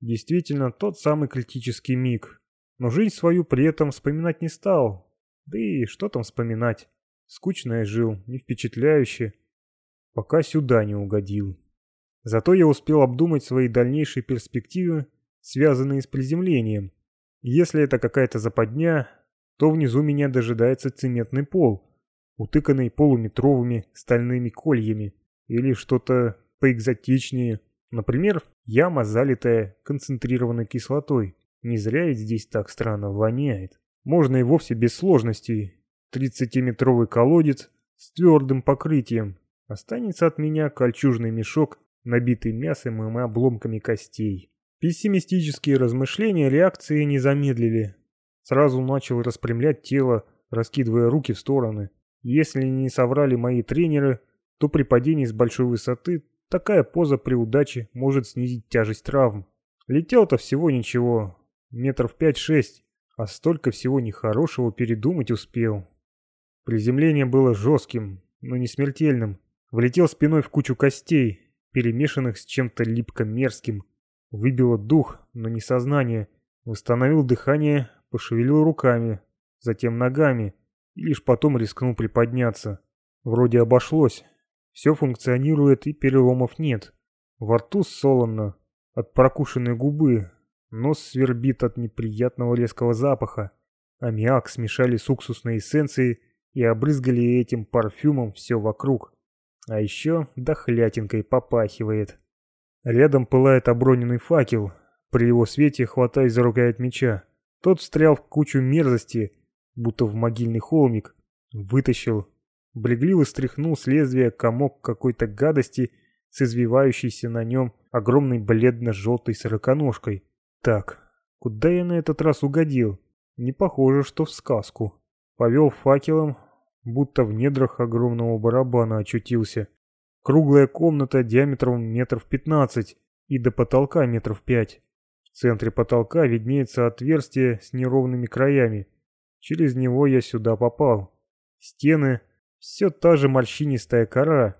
Действительно, тот самый критический миг. Но жизнь свою при этом вспоминать не стал. Да и что там вспоминать? Скучно я жил, не впечатляюще. Пока сюда не угодил. Зато я успел обдумать свои дальнейшие перспективы, связанные с приземлением. Если это какая-то западня, то внизу меня дожидается цементный пол, утыканный полуметровыми стальными кольями, или что-то поэкзотичнее. Например, яма, залитая концентрированной кислотой. Не зря ведь здесь так странно воняет. Можно и вовсе без сложностей. 30-метровый колодец с твердым покрытием. Останется от меня кольчужный мешок, набитый мясом и обломками костей. Пессимистические размышления реакции не замедлили. Сразу начал распрямлять тело, раскидывая руки в стороны. Если не соврали мои тренеры, то при падении с большой высоты такая поза при удаче может снизить тяжесть травм. Летел-то всего ничего, метров пять-шесть, а столько всего нехорошего передумать успел. Приземление было жестким, но не смертельным. Влетел спиной в кучу костей, перемешанных с чем-то липко-мерзким. Выбило дух, но не сознание. Восстановил дыхание, пошевелил руками, затем ногами, и лишь потом рискнул приподняться. Вроде обошлось. Все функционирует и переломов нет. Во рту солоно, от прокушенной губы, нос свербит от неприятного резкого запаха. Аммиак смешали с уксусной эссенцией и обрызгали этим парфюмом все вокруг. А еще дохлятинкой попахивает. Рядом пылает оброненный факел. При его свете хватаюсь за рукоять меча. Тот встрял в кучу мерзости, будто в могильный холмик. Вытащил. Брегливо стряхнул с лезвия комок какой-то гадости с извивающейся на нем огромной бледно-желтой сороконожкой. Так, куда я на этот раз угодил? Не похоже, что в сказку. Повел факелом, будто в недрах огромного барабана очутился. Круглая комната диаметром метров пятнадцать и до потолка метров пять. В центре потолка виднеется отверстие с неровными краями. Через него я сюда попал. Стены — все та же морщинистая кора,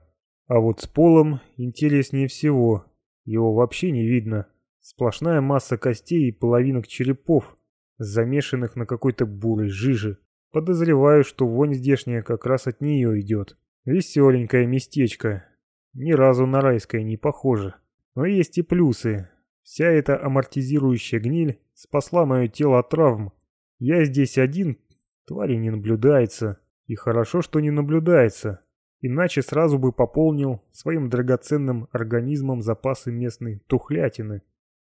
а вот с полом интереснее всего. Его вообще не видно. Сплошная масса костей и половинок черепов, замешанных на какой-то бурой жиже. Подозреваю, что вонь здешняя как раз от нее идет. Веселенькое местечко. Ни разу на райское не похоже. Но есть и плюсы. Вся эта амортизирующая гниль спасла мое тело от травм. Я здесь один, твари не наблюдается. И хорошо, что не наблюдается. Иначе сразу бы пополнил своим драгоценным организмом запасы местной тухлятины.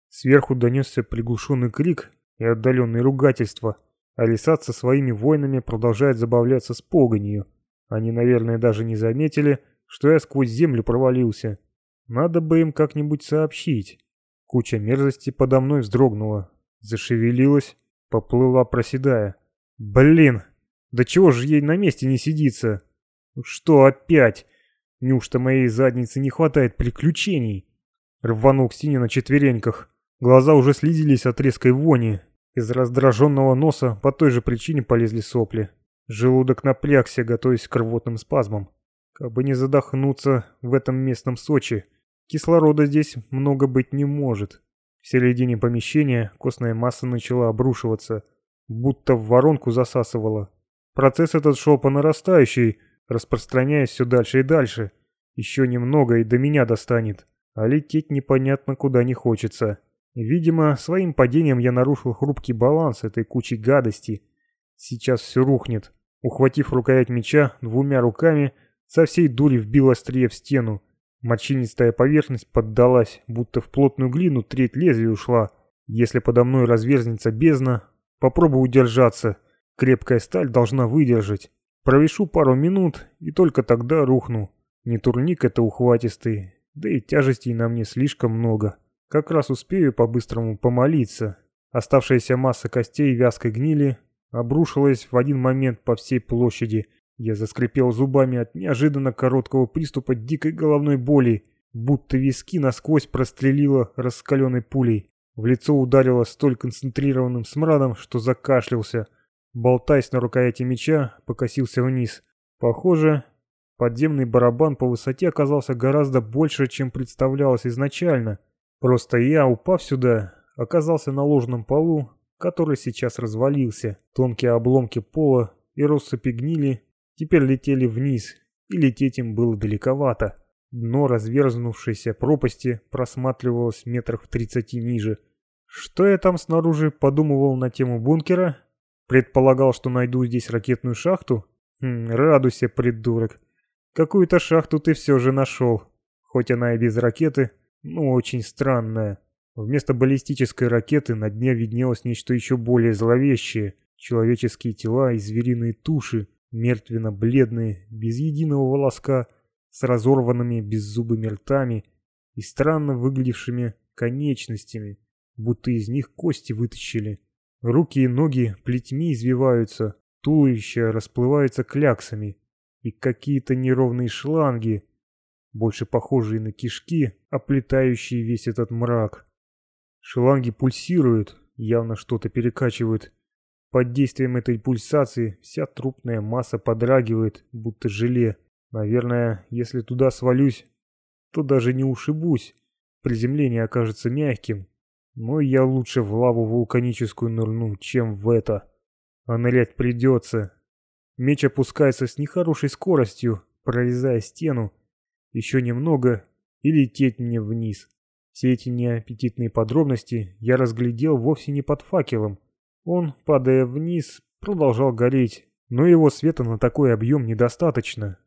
Сверху донесся приглушенный крик и отдаленные ругательства. Алисат со своими воинами продолжает забавляться с погонью. Они, наверное, даже не заметили, что я сквозь землю провалился. Надо бы им как-нибудь сообщить. Куча мерзости подо мной вздрогнула, зашевелилась, поплыла, проседая. Блин, да чего же ей на месте не сидится? Что опять? Неужто моей заднице не хватает приключений? Рванул к стене на четвереньках. Глаза уже слезились от резкой вони. Из раздраженного носа по той же причине полезли сопли. Желудок напрягся, готовясь к рвотным спазмам. Как бы не задохнуться в этом местном Сочи. Кислорода здесь много быть не может. В середине помещения костная масса начала обрушиваться, будто в воронку засасывала. Процесс этот шел по нарастающей, распространяясь все дальше и дальше. Еще немного и до меня достанет, а лететь непонятно куда не хочется. Видимо, своим падением я нарушил хрупкий баланс этой кучи гадости. Сейчас все рухнет. Ухватив рукоять меча двумя руками, со всей дури вбил острие в стену. Морщинистая поверхность поддалась, будто в плотную глину треть лезвия ушла. Если подо мной разверзнется бездна, попробую удержаться. Крепкая сталь должна выдержать. Провешу пару минут и только тогда рухну. Не турник это ухватистый, да и тяжестей на мне слишком много. Как раз успею по-быстрому помолиться. Оставшаяся масса костей вязкой гнили обрушилась в один момент по всей площади. Я заскрипел зубами от неожиданно короткого приступа дикой головной боли, будто виски насквозь прострелило раскаленной пулей. В лицо ударило столь концентрированным смрадом, что закашлялся. Болтаясь на рукояти меча, покосился вниз. Похоже, подземный барабан по высоте оказался гораздо больше, чем представлялось изначально. Просто я, упав сюда, оказался на ложном полу, который сейчас развалился. Тонкие обломки пола и россыпи гнили теперь летели вниз, и лететь им было далековато. Дно разверзнувшейся пропасти просматривалось метрах в тридцати ниже. Что я там снаружи подумывал на тему бункера? Предполагал, что найду здесь ракетную шахту? Хм, радуйся, придурок. Какую-то шахту ты все же нашел. Хоть она и без ракеты, но очень странная. Вместо баллистической ракеты на дне виднелось нечто еще более зловещее. Человеческие тела и звериные туши, мертвенно-бледные, без единого волоска, с разорванными беззубыми ртами и странно выглядевшими конечностями, будто из них кости вытащили. Руки и ноги плетьми извиваются, туловище расплывается кляксами, и какие-то неровные шланги, больше похожие на кишки, оплетающие весь этот мрак. Шланги пульсируют, явно что-то перекачивают. Под действием этой пульсации вся трупная масса подрагивает, будто желе. Наверное, если туда свалюсь, то даже не ушибусь. Приземление окажется мягким. Но я лучше в лаву вулканическую нырну, чем в это. А нырять придется. Меч опускается с нехорошей скоростью, прорезая стену. Еще немного и лететь мне вниз. Все эти неаппетитные подробности я разглядел вовсе не под факелом. Он, падая вниз, продолжал гореть, но его света на такой объем недостаточно.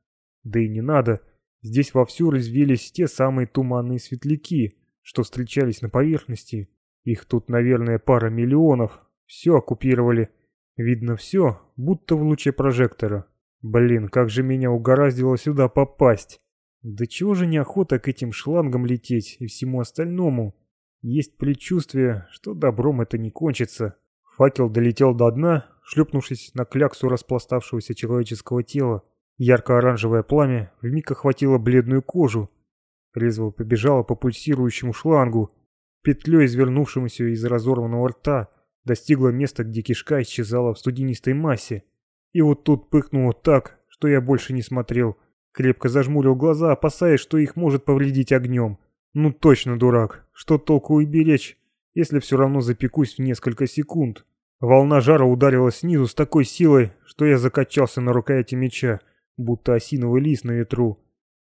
Да и не надо, здесь вовсю развились те самые туманные светляки, что встречались на поверхности. Их тут, наверное, пара миллионов. Все оккупировали. Видно все, будто в луче прожектора. Блин, как же меня угораздило сюда попасть. Да чего же неохота к этим шлангам лететь и всему остальному? Есть предчувствие, что добром это не кончится. Факел долетел до дна, шлепнувшись на кляксу распластавшегося человеческого тела. Ярко-оранжевое пламя вмиг охватило бледную кожу. Резво побежало по пульсирующему шлангу, петлей извернувшемуся из разорванного рта, достигло места, где кишка исчезала в студенистой массе. И вот тут пыхнуло так, что я больше не смотрел – Крепко зажмурил глаза, опасаясь, что их может повредить огнем. Ну точно дурак. Что толку и беречь, если все равно запекусь в несколько секунд. Волна жара ударила снизу с такой силой, что я закачался на рукояти меча, будто осиновый лист на ветру.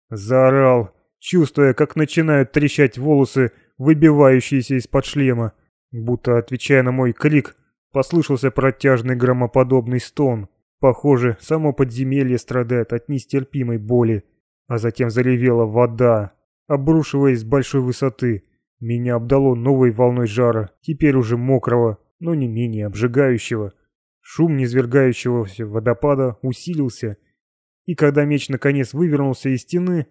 Заорал, чувствуя, как начинают трещать волосы, выбивающиеся из-под шлема. Будто, отвечая на мой крик, послышался протяжный громоподобный стон. Похоже, само подземелье страдает от нестерпимой боли. А затем заревела вода, обрушиваясь с большой высоты. Меня обдало новой волной жара, теперь уже мокрого, но не менее обжигающего. Шум низвергающегося водопада усилился, и когда меч наконец вывернулся из стены,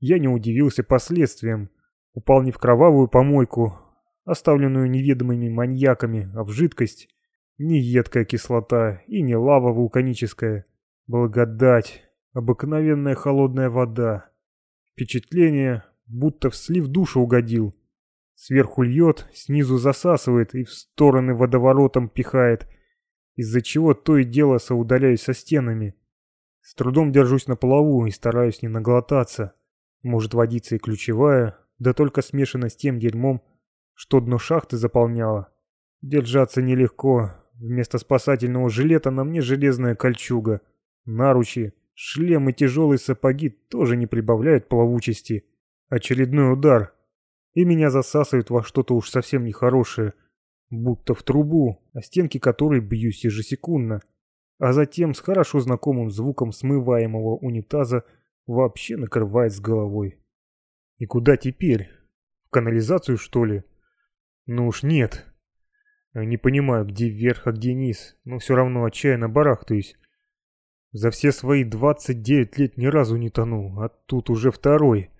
я не удивился последствиям. Упал не в кровавую помойку, оставленную неведомыми маньяками, а в жидкость, не едкая кислота и не лава вулканическая. Благодать. Обыкновенная холодная вода. Впечатление, будто в слив душу угодил. Сверху льет, снизу засасывает и в стороны водоворотом пихает, из-за чего то и дело соудаляюсь со стенами. С трудом держусь на плаву и стараюсь не наглотаться. Может водиться и ключевая, да только смешана с тем дерьмом, что дно шахты заполняло. Держаться нелегко, Вместо спасательного жилета на мне железная кольчуга. Наручи, шлем и тяжелые сапоги тоже не прибавляют плавучести. Очередной удар. И меня засасывают во что-то уж совсем нехорошее. Будто в трубу, о стенки которой бьюсь ежесекундно. А затем с хорошо знакомым звуком смываемого унитаза вообще накрывает с головой. И куда теперь? В канализацию, что ли? Ну уж нет. Не понимаю, где вверх, а где низ, но все равно отчаянно барахтаюсь. За все свои 29 лет ни разу не тонул, а тут уже второй.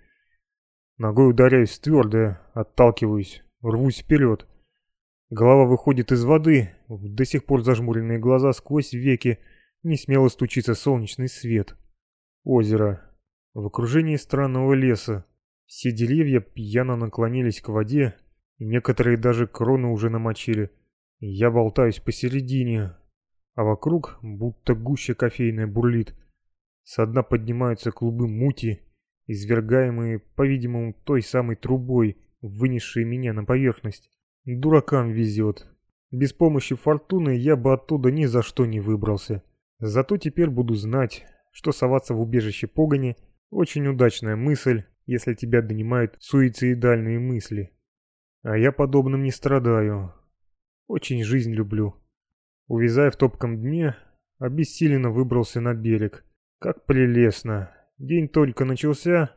Ногой ударяюсь в твердое, отталкиваюсь, рвусь вперед. Голова выходит из воды, в до сих пор зажмуренные глаза сквозь веки не смело стучится солнечный свет. Озеро. В окружении странного леса. Все деревья пьяно наклонились к воде, некоторые даже кроны уже намочили. Я болтаюсь посередине, а вокруг будто гуща кофейная бурлит. Со дна поднимаются клубы мути, извергаемые, по-видимому, той самой трубой, вынесшей меня на поверхность. Дуракам везет. Без помощи фортуны я бы оттуда ни за что не выбрался. Зато теперь буду знать, что соваться в убежище погони – очень удачная мысль, если тебя донимают суицидальные мысли. А я подобным не страдаю. Очень жизнь люблю. Увязая в топком дне, обессиленно выбрался на берег. Как прелестно. День только начался,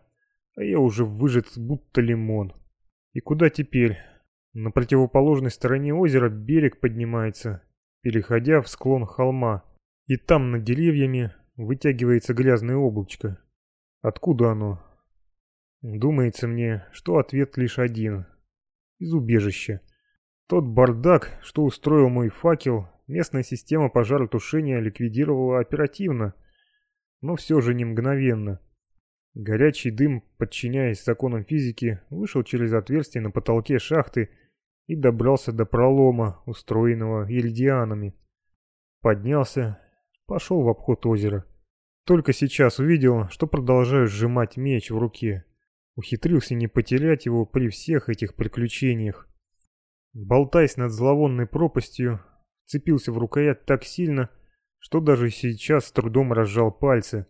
а я уже выжат будто лимон. И куда теперь? На противоположной стороне озера берег поднимается, переходя в склон холма. И там над деревьями вытягивается грязное облачко. Откуда оно? Думается мне, что ответ лишь один. Из убежища. Тот бардак, что устроил мой факел, местная система пожаротушения ликвидировала оперативно, но все же не мгновенно. Горячий дым, подчиняясь законам физики, вышел через отверстие на потолке шахты и добрался до пролома, устроенного ельдианами. Поднялся, пошел в обход озера. Только сейчас увидел, что продолжаю сжимать меч в руке. Ухитрился не потерять его при всех этих приключениях. Болтаясь над зловонной пропастью, цепился в рукоять так сильно, что даже сейчас с трудом разжал пальцы,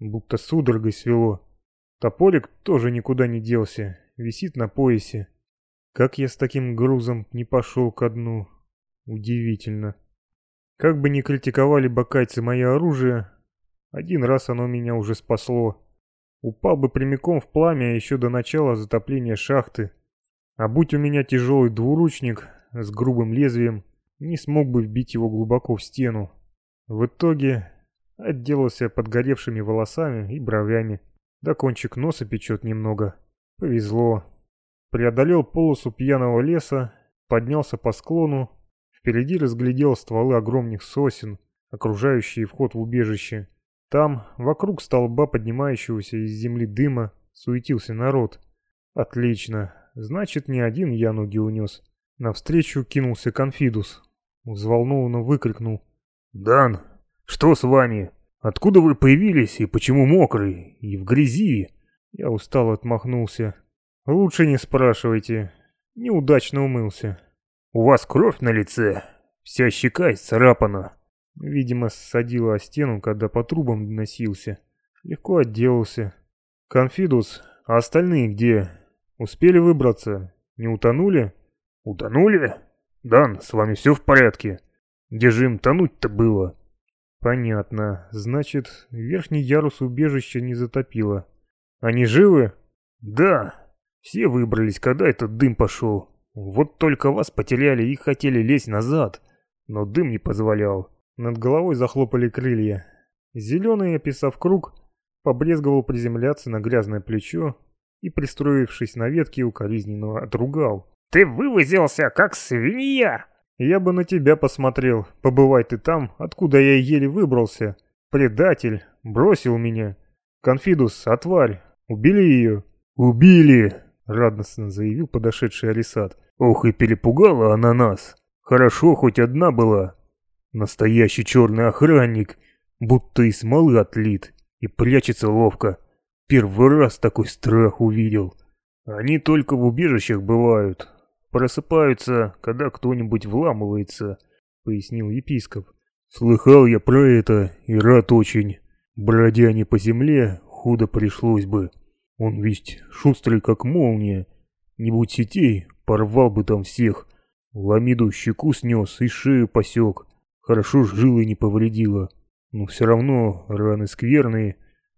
будто судорогой свело. Топорик тоже никуда не делся, висит на поясе. Как я с таким грузом не пошел ко дну. Удивительно. Как бы ни критиковали бакайцы мое оружие, один раз оно меня уже спасло. Упал бы прямиком в пламя еще до начала затопления шахты. А будь у меня тяжелый двуручник с грубым лезвием, не смог бы вбить его глубоко в стену. В итоге отделался подгоревшими волосами и бровями. Да кончик носа печет немного. Повезло. Преодолел полосу пьяного леса, поднялся по склону. Впереди разглядел стволы огромных сосен, окружающие вход в убежище. Там, вокруг столба поднимающегося из земли дыма, суетился народ. Отлично. Значит, не один я ноги унес. Навстречу кинулся Конфидус. Взволнованно выкрикнул. «Дан, что с вами? Откуда вы появились и почему мокрый? И в грязи?» Я устало отмахнулся. «Лучше не спрашивайте. Неудачно умылся». «У вас кровь на лице? Вся щека исцарапана». Видимо, ссадила о стену, когда по трубам доносился. Легко отделался. «Конфидус, а остальные где? Успели выбраться? Не утонули?» «Утонули? Дан, с вами все в порядке? Где же им тонуть-то было?» «Понятно. Значит, верхний ярус убежища не затопило. Они живы?» «Да. Все выбрались, когда этот дым пошел. Вот только вас потеряли и хотели лезть назад, но дым не позволял». Над головой захлопали крылья. Зеленый, описав круг, побрезговал приземляться на грязное плечо и, пристроившись на ветке, укоризненно отругал. «Ты вывозился, как свинья!» «Я бы на тебя посмотрел, побывай ты там, откуда я еле выбрался. Предатель, бросил меня. Конфидус, отварь, убили ее?» «Убили!» — радостно заявил подошедший Алисат. «Ох и перепугала она нас! Хорошо, хоть одна была!» Настоящий черный охранник, будто из смолы отлит, и прячется ловко. Первый раз такой страх увидел. Они только в убежищах бывают. Просыпаются, когда кто-нибудь вламывается, пояснил епископ. Слыхал я про это и рад очень. Бродя не по земле, худо пришлось бы. Он ведь шустрый как молния. Не будь сетей, порвал бы там всех. Ламиду щеку снес и шею посек. Хорошо жилы не повредила, но все равно раны скверные,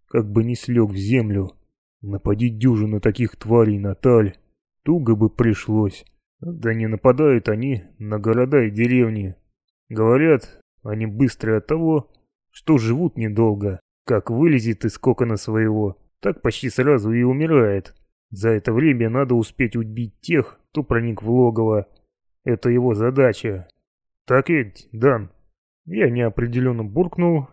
как бы не слег в землю. Напади дюжину таких тварей на таль, туго бы пришлось. Да не нападают они на города и деревни. Говорят, они быстрые от того, что живут недолго. Как вылезет из кокона своего, так почти сразу и умирает. За это время надо успеть убить тех, кто проник в логово. Это его задача. Так ведь, Дан? Я неопределенно буркнул,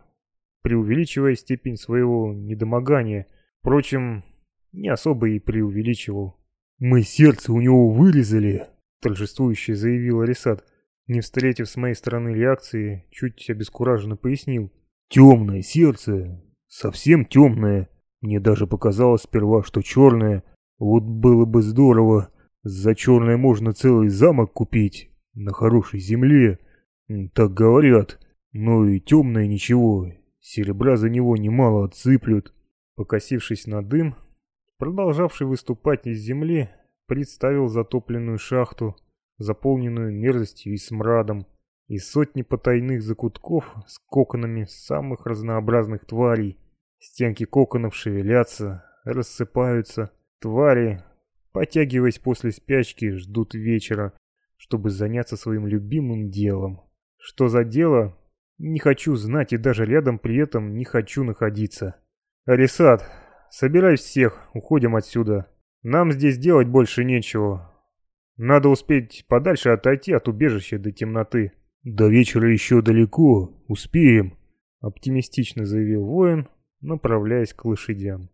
преувеличивая степень своего недомогания. Впрочем, не особо и преувеличивал. «Мы сердце у него вырезали», — торжествующе заявил Арисат. Не встретив с моей стороны реакции, чуть обескураженно пояснил. «Темное сердце, совсем темное. Мне даже показалось сперва, что черное. Вот было бы здорово. За черное можно целый замок купить на хорошей земле». Так говорят. Но и темное ничего. Серебра за него немало отсыплют. Покосившись на дым, продолжавший выступать из земли, представил затопленную шахту, заполненную мерзостью и смрадом. и сотни потайных закутков с коконами самых разнообразных тварей. Стенки коконов шевелятся, рассыпаются. Твари, потягиваясь после спячки, ждут вечера, чтобы заняться своим любимым делом. Что за дело? Не хочу знать и даже рядом при этом не хочу находиться. Алисат, собирай всех, уходим отсюда. Нам здесь делать больше нечего. Надо успеть подальше отойти от убежища до темноты. «До вечера еще далеко, успеем», — оптимистично заявил воин, направляясь к лошадям.